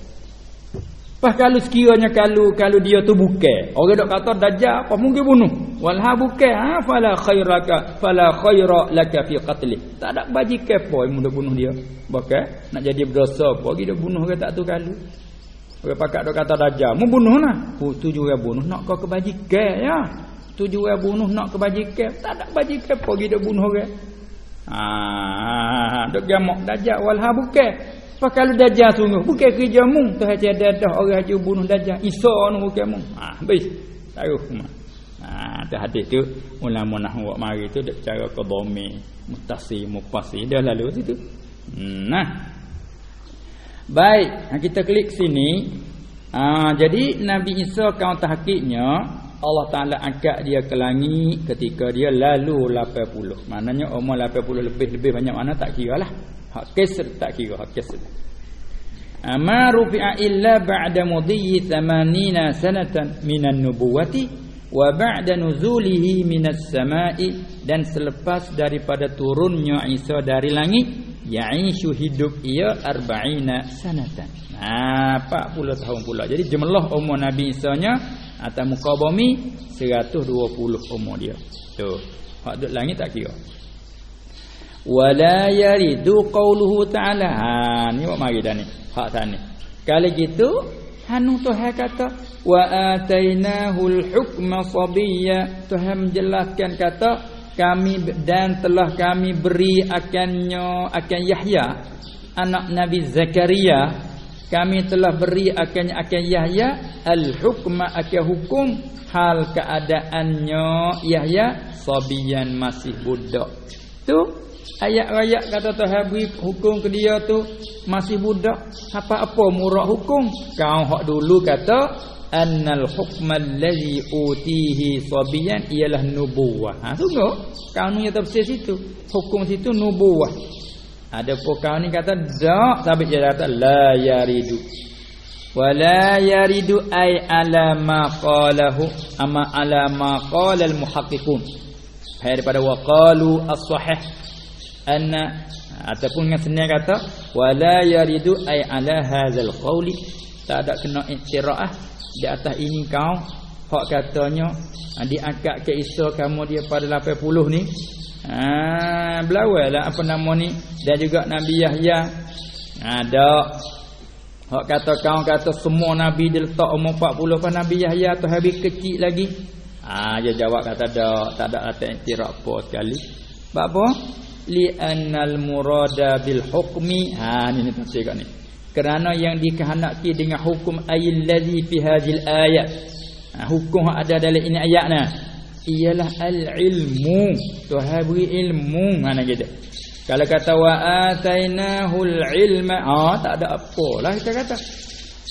Pas kalau sekiranya kalau kalau dia tu bukan, orang dok kata dajjal apa mungkin bunuh. Walha bukan, ha fala khairaka fala khaira laka fi qatli. Tak ada bagi kepo yang bunuh dia. Bukan nak jadi berdosa apa dia bunuh ke tak tu kalau. Orang pakak dok kata dajjal, mu bunuh lah. Oh, tuju orang bunuh nak kau kebajikan ya. Tuju orang bunuh nak kebajikan. Tak ada kebajikan apa dia bunuh orang. Ah, dok gamak dajjal walha bukan. Apa kalau dajjal sungguh bukan kerja mu tu haji ada dah orang haji bunuh dajjal Isa bukan mu. Ha habis. Taruh rumah. Ha tu hadis tu ulama nahwu mari tu dak cara qadami mutasi mufasi dah lalu situ. Hmm, nah. Baik, ha, kita klik sini. Ha, jadi Nabi Isa kaum tahqiqnya Allah Taala angkat dia ke langit ketika dia lalu 80. Maknanya umur 80 lebih lebih banyak mana tak kira lah. Hak kesr tak kira hak kesr. Ama rufi'a illa ba'da mudhi 80 sanatan minan nubuwati wa ba'da nuzulihi minas sama'i dan selepas daripada turunnya Isa dari langit ya'ishu hidup ia 40 sanatan. Ha 40 tahun pula. Jadi jumlah umur Nabi Isa nya atas muka bumi 120 umur dia. Tu. Hak duduk langit tak kira wala yaridu qawluhu ta'ala ha ni buat mari dah ni hak tani kalau gitu hanu tuhan kata wa atainahu al-hukma sabiyya tuhan menjelaskan kata kami dan telah kami beri akannya akan Yahya anak Nabi Zakaria. Kami telah beri akannya akan Yahya al-hukma akan hukum hal keadaannya Yahya. Sabiyan masih budak. Tu Ayat-ayat kata Tuhan beri hukum ke dia tu masih budak. Apa-apa murah hukum? Kau hak dulu kata annal hukma allazi utihi sabiyan ialah nubuwah. Ha tunggu. Kau ni tafsir situ. Hukum situ nubuwah. Ada pun kau ni kata dak sabit dia kata la yaridu. Wala yaridu ay ala ma qalahu ama ala ma qala al muhaqqiqun. Daripada waqalu as-sahih anna ataupun dengan senang kata wala yaridu ay ala hadzal qawli. Tak ada kena iktiraah di atas ini kau. Hak katanya ha, diangkat ke Isa kamu dia pada 80 ni. Ha belawalah apa nama ni. Dan juga Nabi Yahya. Ada ha, hak kata kau kata semua nabi diletak umur 40 pas Nabi Yahya tu habis kecil lagi. Ah ha, dia jawab kata dak tak ada atas iktiraf apa sekali. Sebab apa li annal murada bil hukmi ha ni tafsir kat ni. Kerana yang dikehendaki dengan hukum ayil ladzi fi hadhil ayat. Ha, hukum ada dalam ini ayat nah ialah al ilmu beri ilmu. Mana kita kalau kata wa atainahu al ilma ha tak ada apalah kita kata.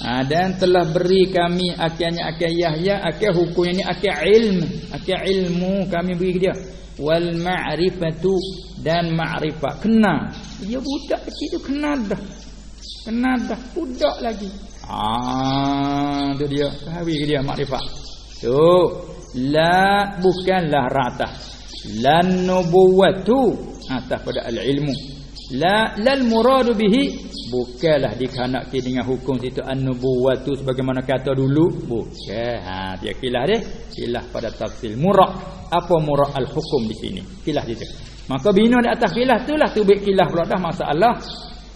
Ha, dan telah beri kami akhirnya akan Yahya akan hukum ini akan ilmu akan ilmu kami beri dia wal ma'rifatu dan ma'rifat kenal. Dia budak kecil tu kenal dah. Kenal dah. Budak lagi. Ah tu dia. Tahu dia ma'rifat tu. La bukanlah rata. Lan nubuwatu atas pada al ilmu la lal muradu bihi bukanlah dikehendaki dengan hukum situ an-nubuwatu sebagaimana kata dulu? Bukan. Ha dia kilah dia kilah pada tafsir murad. Apa murad al-hukum di sini? Kilah dia maka bina di atas kilah itulah tu baik kilah pula dah masalah.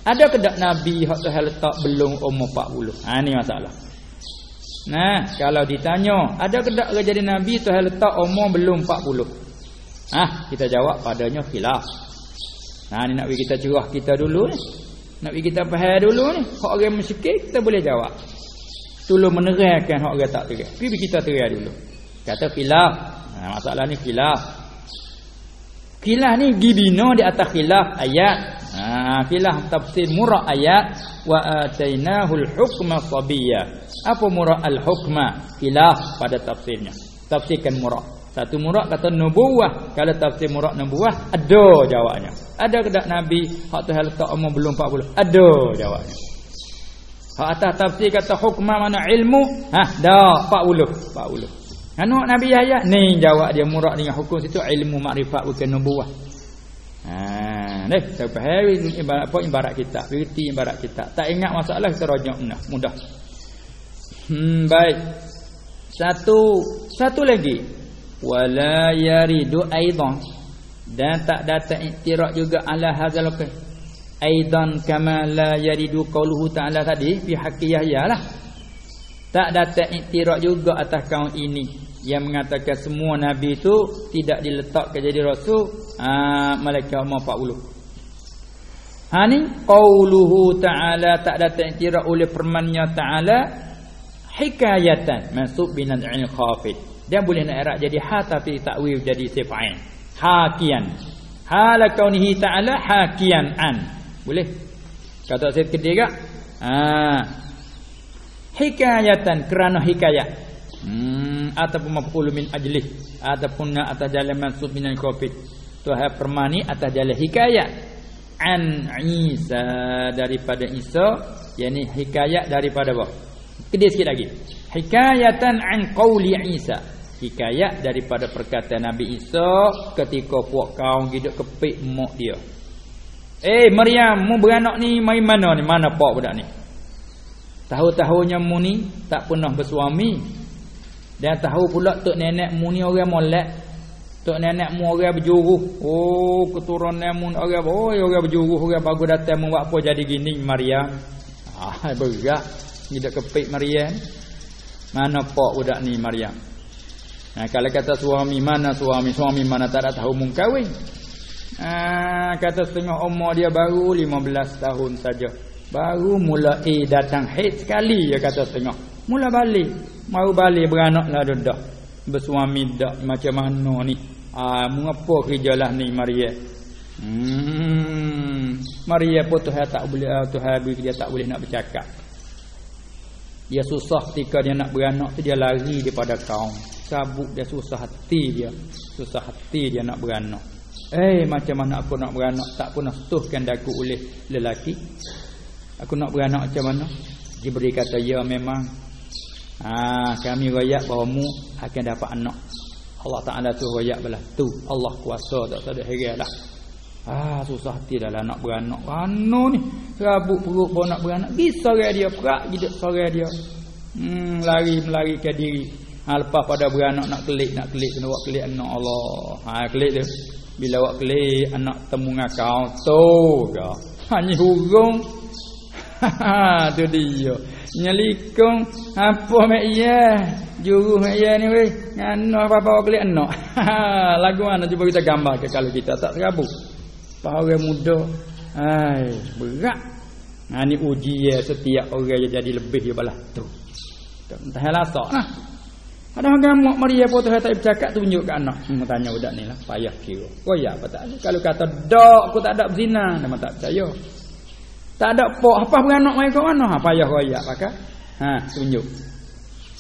Ada ke tak nabi hak tu letak belum umur 40 ha ni masalah. Nah kalau ditanya ada ke tak jadi nabi tu letak umur belum 40 ah kita jawab padanya khilaf Nah ni nak bagi kita cerah kita dulu ni. Nak bagi kita faham dulu ni. Hak orang musyrik kita boleh jawab. Tolong menerangkan hak orang tak terang. Pergi kita terang dulu. Kata khilaf. Nah, masalah ni khilaf. Khilaf ni gibino di atas khilaf ayat. Ha, khilaf tafsir murah ayat wa atainahul hukma sabiyya. Apa murah al hukma? Khilaf pada tafsirnya. Tafsirkan murah. Satu murad kata nubuah. Kalau tafsir murad nubuah, ada jawabnya. Ada ke tak Nabi hak Tuhan letak umur belum 40? Ada jawabnya. Hak atas tafsir kata hukma mana ilmu? Ha, dah 40. 40. Anu Nabi Yahya ni jawab dia murad dengan hukum situ ilmu makrifat bukan nubuah. Ha, ni saya faham ibarat apa ibarat kita, berarti ibarat kita. Tak ingat masalah kita rajak mudah. mudah. Hmm, baik. Satu satu lagi wala yaridu aidan. Dan tak datang iktiraf juga ala hadzal qai aidan kama la yaridu qauluhu ta'ala tadi fi haqqi yahya lah. Tak datang iktiraf juga atas kaum ini. Yang mengatakan semua nabi itu tidak diletakkan jadi rasul ah malaikat umur 40 ha ni qauluhu ta'ala tak datang iktiraf oleh firman-Nya ta'ala hikayatan. Mansub binal khafid dia boleh nak i'rab jadi ha tapi takwil jadi sifa'in hakian. Hala kaunihi ta'ala hakian an. Boleh? Kata saya ketiga. Ha. Hikayatan kerana hikayat. Hmm ataupun maf'ul min ajli ataupun atas jalan mansub binal khafid tuhan permani atas jalan hikayat. An Isa daripada Isa yakni hikayat daripada apa Kedis sikit lagi. Hikayatan an qauli Isa. Hikayat daripada perkataan Nabi Isa ketika puak kaum hidup kepik mak dia. Eh Maryam, mu beranak ni mai mana ni? Mana pak budak ni? Tahu-tahunya mu ni tak pernah bersuami. Dan tahu pula tok nenek mu ni orang molek. Tok nenek mu orang berjuruh. Oh, keturunan mu orang oh orang berjuruh, orang bagus datang mu apa jadi gini Maryam. Ah, berat. Ni dak kepik Maryam. Mana pak budak ni Maryam? Nah, kalau kata suami mana suami, suami mana tak ada tahu mung kahwin. Ah, kata setengah umur dia baru 15 tahun saja. Baru mula eh datang haid sekali dia kata setengah. Mula balik. Mau balik beranaklah dah. Bersuami dak macam mana ni? Ah, mengapa kerjalah ni Maryam? Hmm. Maria pun Tuhan tak boleh Tuhan dia tak boleh nak bercakap. Dia susah ketika dia nak beranak tu dia lari daripada kaum. Sabuk dia susah hati dia. Susah hati dia nak beranak. Eh macam mana aku nak beranak tak pernah setuhkan daku oleh lelaki. Aku nak beranak macam mana? Jibril kata ya memang. Ah kami royak bahawa mu akan dapat anak. Allah Taala tu royak belah tu. Allah kuasa tak ada heran lah. Ah susah hati dah lah nak beranak. Anu ni rabuk perut pun nak beranak. Bisa orang dia perak hidup sore dia. Hmm lari melari ke diri. Ha lepas pada beranak nak kelik nak kelik kena buat kelik anak Allah. Ha kelik tu. Bila buat kelik anak temu ngakau tu ke. Hanya hurung. Ha tu dia. Nyelikung apa mek iya. Juru mek iya ni weh. Ngano apa-apa kelik anak. [laughs] Ha lagu mana cuba kita gambar ke kalau kita tak serabut. Apa orang muda. Hai Berat. Ha ni uji ya setiap orang yang jadi lebih dia balas tu. Entah lasak. Lah Ada orang mak Maria pun Tuhan tak bercakap tunjuk ke anak. Hmm, Tanya budak ni lah Payah kira. Oh ya apa tak Kalau kata Dok aku tak ada berzina. Dia tak percaya. Tak ada pok Apa beranak mereka mana? Ha, Payah royak pakai Ha tunjuk.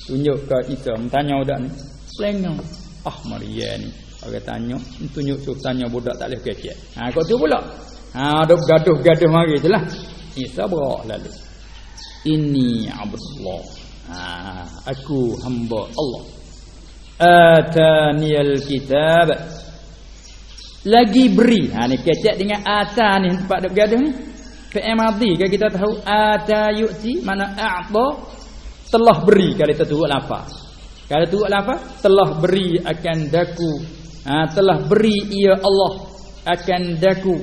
Tunjuk ke Isa Tanya budak ni. Selengah. Ah Maria ni Orang tanya, tunjuk suruh tanya budak tak boleh kecek. Ha kau tu pula. Ha duk gaduh-gaduh mari itulah. Isa berak lalu. Ini Abdullah. Ha aku hamba Allah. Ataniyal kitab. Lagi beri. Ha ni kecek dengan ata ni tempat duk gaduh ni. Fi'il madhi kan kita tahu ata yu'ti mana a'ta telah beri kalau kita turut lafaz. Kalau turut lafaz telah beri akan daku ha, telah beri ia Allah akan daku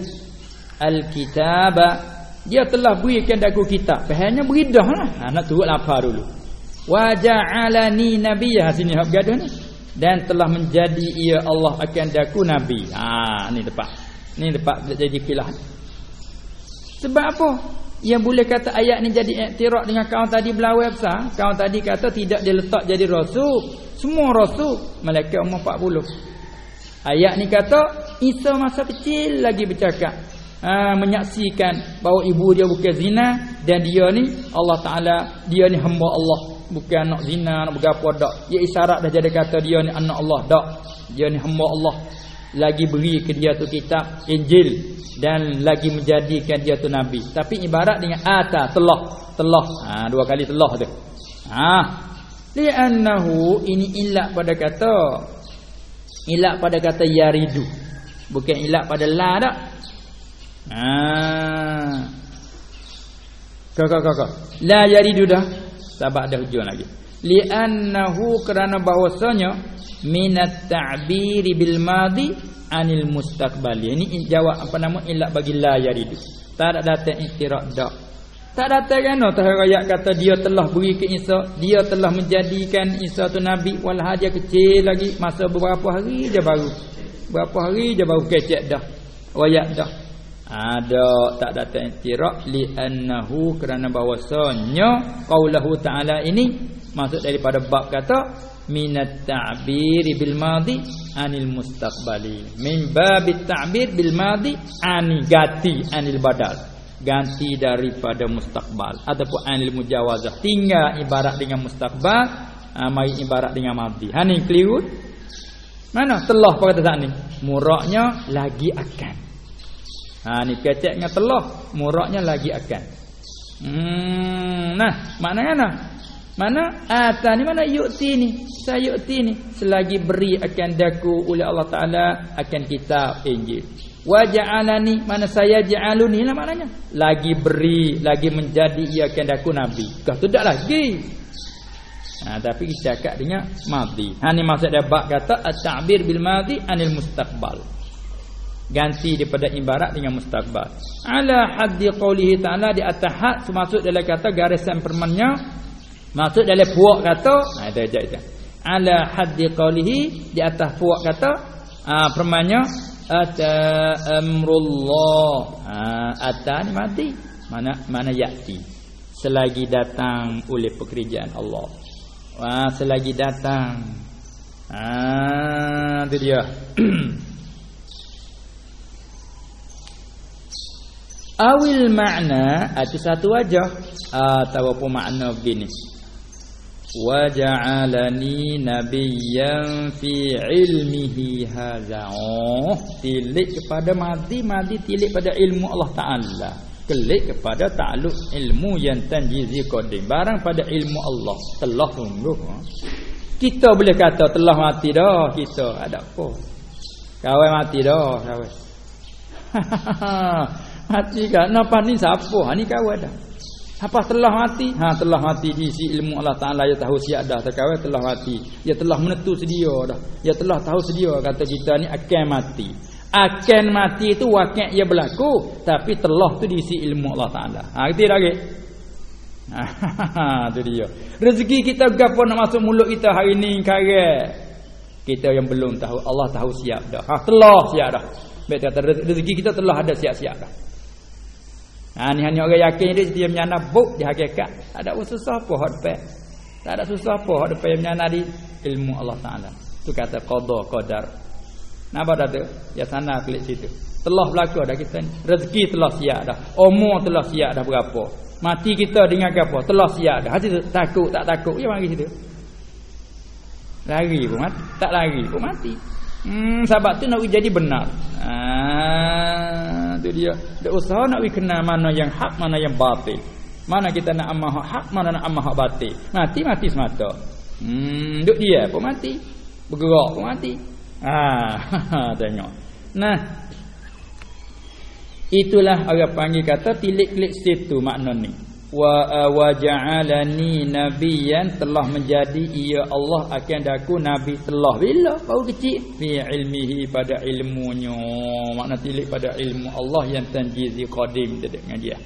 al-kitab dia telah berikan daku kitab. Hanya beri dah lah. Ha, nak turut lapar dulu. Wa ja'alani nabiyya. Sini hak gaduh ni. Dan telah menjadi ia Allah akan daku nabi. Ha ni tepat ni tepat jadi kilah. Sebab apa? Yang boleh kata ayat ni jadi iktiraf dengan kaum tadi belawai besar. Kaum tadi kata tidak diletak jadi rasul. Semua rasul. Malaikat umur 40 Ayat ni kata Isa masa kecil lagi bercakap. Ha, menyaksikan bahawa ibu dia bukan zina dan dia ni Allah Taala dia ni hamba Allah. Bukan anak zina nak bergapo dak. Dia isyarat dah jadi kata dia ni anak Allah dak. Dia ni hamba Allah. Lagi beri ke dia tu kitab Injil dan lagi menjadikan dia tu nabi. Tapi ibarat dengan ata telah. Telah. Ha dua kali telah tu. Ha. Li'annahu ini ilak pada kata ilak pada kata yaridu. Bukan ilak pada la dak ha. Kau kau kau la yaridu dah. Sebab ada hujung lagi. Li'annahu kerana bahwasanya minat ta'biri bil madi anil mustaqbali. Ini jawab apa nama? Ilak bagi la yaridu. Tak ada datang iktiraf dak tak datang kan? Tak ayat kata dia telah beri ke Isa. Dia telah menjadikan Isa tu nabi. Walau dia kecil lagi. Masa beberapa hari je baru. Berapa hari je baru kecek dah. Ayat dah. Ada tak datang iktiraf li annahu kerana bahwasanya qaulahu taala ini maksud daripada bab kata minat ta'bir bil madi anil mustaqbali. Min babit ta'bir bil madi ani gati anil badal ganti daripada mustaqbal. Ataupun anil mujawazah. Tinggal ibarat dengan mustaqbal uh, mari ibarat dengan madi ha ni keliru. Mana? Telah pada tak ni. Muraknya lagi akan. Ha ni kecek dengan telah. Muraknya lagi akan. Hmm nah maknanya nah mana? Ata ni mana yu'ti ni? Saya yu'ti ni. Selagi beri akan daku oleh Allah Taala akan kitab Injil. Wa ja'alani mana saya ja'aluni lah maknanya. Lagi beri, lagi menjadi ia akan daku nabi. Kau tu tak lagi. Ha, tapi kita cakap dengan madhi. Ha ni maksud dia bab kata at-ta'bir bil madhi anil mustaqbal. Ganti daripada ibarat dengan mustaqbal. Ala haddi qoulihi ta'ala di atas had maksud dalam kata garisan permannya Maksud dalam puak kata, ha itu. Ala haddi qawlihi di atas puak kata, ha permanya ata amrullah. Ha ata ni mati. Mana mana yati. Selagi datang oleh pekerjaan Allah. Ha selagi datang. Ha itu dia. [clears throat] Awil makna itu satu wajah atau apa makna begini waja'alani nabiyyan fi ilmihi hadza oh tilik kepada mati mati tilik pada ilmu Allah taala. Kelik kepada takluk ilmu yang tanjizi qadim. Barang pada ilmu Allah. Telah sungguh oh. kita boleh kata telah mati dah kita ada apa? Kawan mati dah kawan [laughs] mati kan napa ni siapa? Ha ni kawan dah apa telah mati? Ha telah mati di si ilmu Allah Taala ya tahu siap dah terkawal telah mati. Ya telah menentu sedia dah. Ya telah tahu sedia kata kita ni akan mati. Akan mati itu wakil ia berlaku tapi telah tu di si ilmu Allah Taala. Ha kerti lagi. Ha [laughs] tu dia. Rezeki kita gapo nak masuk mulut kita hari ni kare. Kita yang belum tahu Allah tahu siap dah. Ha telah siap dah. Baik kata rezeki kita telah ada siap-siap dah. Ha ni hanya orang yakin dia dia menyana buk di hakikat. Tak ada susah apa hak depan. Tak ada susah apa hak depan menyana di ilmu Allah Taala. Tu kata qada qadar. Napa dah tu? Ya sana klik situ. Telah berlaku dah kita ni. Rezeki telah siap dah. Umur telah siap dah berapa. Mati kita dengan apa? Telah siap dah. Hati takut tak takut ya mari situ. Lari pun mati. Tak lari pun mati. Hmm, sebab tu nak jadi benar. Tu dia. Dak usaha nak kenal mana yang hak, mana yang batil. Mana kita nak amal hak, mana nak amal hak batil. Mati mati semata. Hmm, duk dia pun mati. Bergerak pun mati. Ah, [laughs] tengok. Nah. Itulah orang panggil kata tilik-tilik situ makna ni wa waja'alani nabiyyan telah menjadi ia Allah akan daku nabi telah. Bila? Baru kecil. Fi ilmihi pada ilmunya. Makna tilik pada ilmu Allah yang tanjizi qadim dengan dia.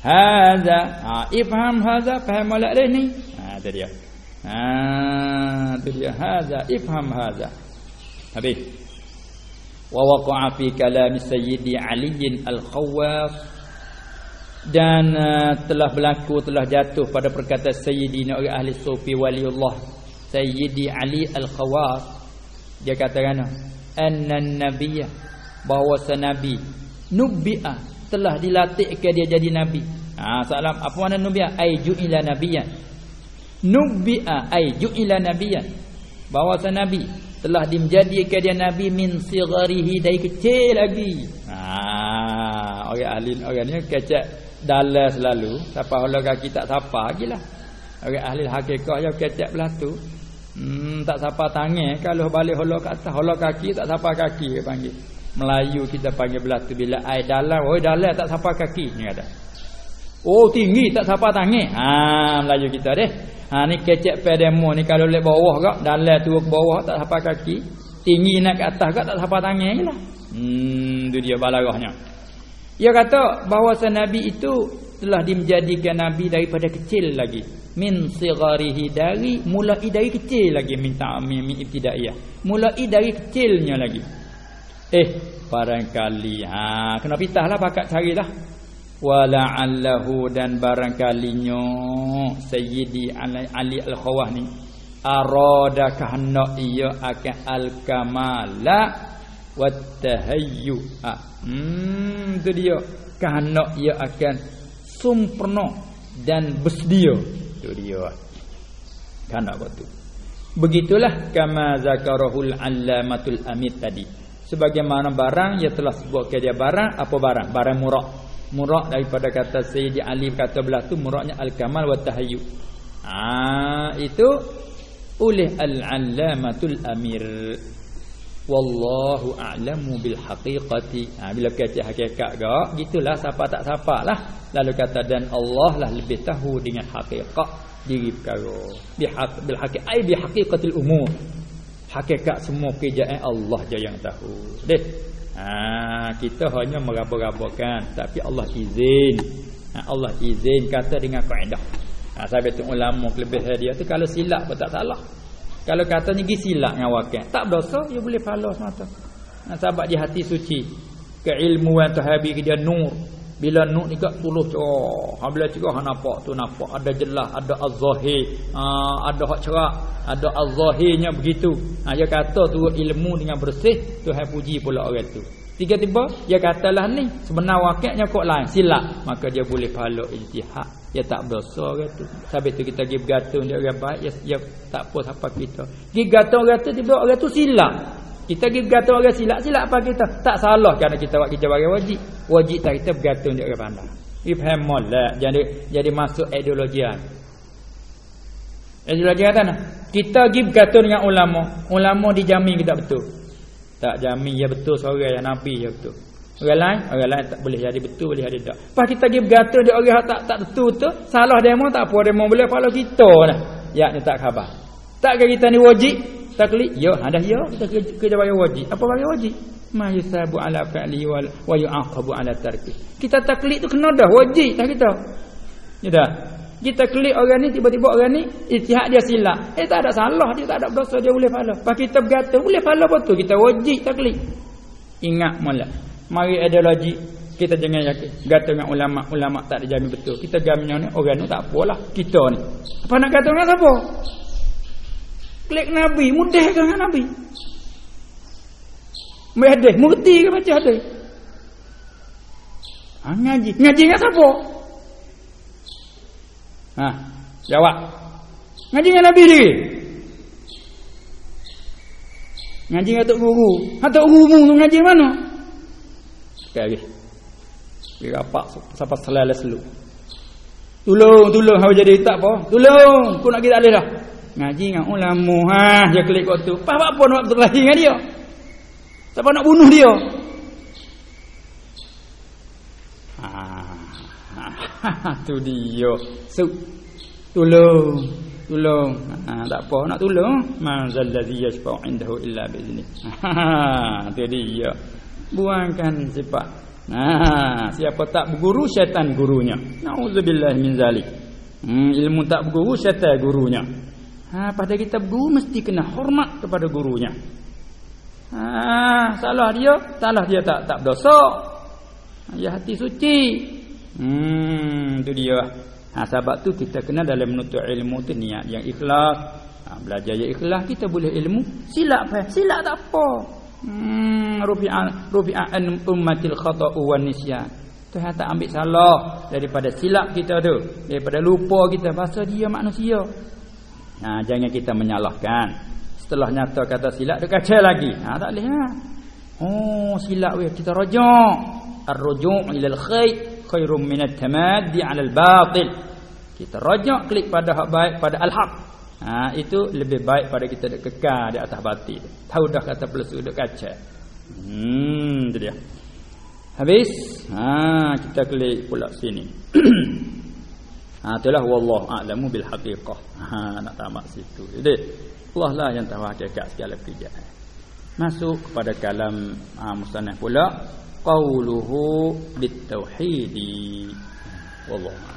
Hadza ha ifham hadza faham la ni? Ha tu dia. Ha tu dia. Hadza ifham hadza. Habis. Wa waqa'a fi kalam sayyidi ali al-khawwas dan uh, telah berlaku telah jatuh pada perkataan sayyidina oleh ahli sufi waliullah sayyidi ali al-khawas dia katakan anna nabiyya bahawa nabi nubbi'a telah dilatihkan dia jadi nabi. Ha salam apa makna nubbi'a? Ai ju'ila nabiyyan Nubi'a ay ju'ila nabiyyan. Bahawa nabi telah dijadikan dia nabi min sigharihi dari kecil lagi. Ha, orang ahli orang ni kecek dalam selalu, siapa hola kaki tak sapa gilah. Orang ahli hakikat yang kecek belah tu. Hmm, tak sapa tangan kalau balik hola kat atas hola kaki tak sapa kaki panggil. Melayu kita panggil belah tu bila ai dalam, oi dalam tak sapa kaki ni ada. Oh tinggi tak sapa tangan. Ha Melayu kita deh. Ha ni kecek pedemo ni kalau lek bawah gak dalam tu ke bawah tak sapa kaki. Tinggi nak ke atas gak tak sapa tangan jelah. Hmm tu dia balarahnya. Ia kata bahawa nabi itu telah dijadikan nabi daripada kecil lagi. Min sigharihi dari mulai dari kecil lagi minta min ibtidaiyah. Mulai dari kecilnya lagi. Eh barangkali ha kena pitahlah bakat carilah wala'allahu dan barangkalinya sayyidi ali al-khawah ni arada kahna ia akan al-kamala wat tahayyu hmm tu dia. Kahna ia akan sempurna dan bersedia. Tu dia. Kahna tu. Begitulah kama zakarahul allamatul amit tadi. Sebagaimana barang ia telah sebutkan dia barang apa barang? Barang murah murak daripada kata Sayyidi Ali kata belah tu muraknya al-kamal wa tahayyu. Ah itu oleh al-allamatul amir. Wallahu a'lamu bil haqiqati. Ha, bila kata hakikat gak, gitulah siapa tak siapa lah. Lalu kata dan Allah lah lebih tahu dengan hakikat diri perkara. Bihaq bil haqiq ai bi haqiqatil umur. Hakikat semua kejayaan Allah je yang tahu. Deh. Ha, kita hanya meraba-rabakan tapi Allah izin. Ha, Allah izin kata dengan kaedah. Ha, sahabat ulama kelebihan dia tu kalau silap pun tak salah. Kalau katanya pergi silap dengan wakil, tak berdosa dia boleh pahala semata. Ha, sahabat dia hati suci. Keilmuan tahabi dia nur. Bila nur ni kat tuluh oh, ha bila cerah nampak tu nampak ada jelas, ada az-zahir, ha, ada hak cerah, ada az-zahirnya begitu. Ha dia kata tu ilmu dengan bersih, Tuhan puji pula orang tu. Tiba-tiba dia katalah ni sebenar wakilnya kok lain silap, maka dia boleh pahala ijtihad. Dia tak berdosa orang tu. Sebab tu kita pergi bergantung dia orang baik, dia, dia tak apa siapa kita. Pergi gantung orang tu tiba orang tu silap. Kita pergi bergantung orang silap, silap apa kita? Tak salah kerana kita buat kerja bagi wajib. Wajib tak kita bergantung dia orang pandai. Ini faham. Jadi, jadi masuk ideologi kan. Ideologi kata nak? Kita pergi bergantung dengan ulama. Ulama dijamin kita betul. Tak jamin ya betul seorang yang Nabi ya betul. Orang lain, orang lain tak boleh jadi betul, boleh jadi tak. Lepas kita pergi bergantung dia orang tak tak betul tu, salah demo tak apa, demo boleh follow kita lah. Ya, ni tak khabar. Tak kita ni wajib, taklid ya ada ya kita kerja bagi wajib. Apa bagi wajib? Ma yusabu ala fa'li wal wa yu'aqabu ala tarki. Kita taklid tu kena dah wajib tak kita. Ya tak kita klik orang ni tiba-tiba orang ni ijtihad dia silap. Eh tak ada salah dia tak ada dosa dia boleh pahala pas kita berkata boleh pahala betul kita wajib taklid ingat mula mari ideologi kita jangan yakin. Kata dengan ulama ulama tak dijamin betul. Kita jamin ni orang ni tak apalah. Kita ni. Apa nak kata dengan siapa? Klik Nabi mudah ke dengan Nabi. Mudah, mengerti ke macam ada ha, ngaji. Ngaji dengan siapa? Ha, jawab. Ngaji dengan Nabi ni ngaji dengan Tok Guru. Tok Guru tu ngaji mana sekali dia rapak sampai selala selu tolong tolong hau jadi tak apa tolong aku nak kita alih dah Ngaji dengan ulama ha dia klik waktu. Pas apa nak berkelahi dengan dia? Siapa nak bunuh dia? Ha, [laughs] tu dia. So, tolong, tolong. Ha, tak apa nak tolong. Man zallazi yashfa'u indahu illa bi'izni. [laughs] Ha, tu dia. Buangkan sifat. Nah, siapa tak berguru syaitan gurunya. Nauzubillah min zalik. Hmm, ilmu tak berguru syaitan gurunya. Ha, pada kita guru mesti kena hormat kepada gurunya. Ha, salah dia, salah dia tak tak berdosa. Ya hati suci. Hmm, itu dia. Ha, sebab tu kita kena dalam menuntut ilmu tu niat yang ikhlas. Ha, belajar yang ikhlas kita boleh ilmu. Silap apa? Silap tak apa. Hmm, rufi'an rufi'an ummatil khata'u wan nisyan. Tuhan tak ambil salah daripada silap kita tu, daripada lupa kita pasal dia manusia. Ha, jangan kita menyalahkan. Setelah nyata kata silap dia kacau lagi. Ha, tak boleh ha. Oh, silap weh kita rajak. Ar-ruju' ila al-khair khairum min at-tamaddi 'ala al-batil. Kita rajak klik pada hak baik pada al-haq. Ha, itu lebih baik pada kita dek kekal di atas batil. Tahu dah kata pelsu dek kacau. Hmm, itu dia. Habis, ha, kita klik pula sini. [clears throat] Ha itulah wallahu a'lamu bil haqiqah. Ha nak tamat situ. Jadi Allah lah yang tahu hakikat segala kerjaan. Masuk kepada kalam ha, musannaf pula qauluhu bit tauhidi. Wallahu a'lam.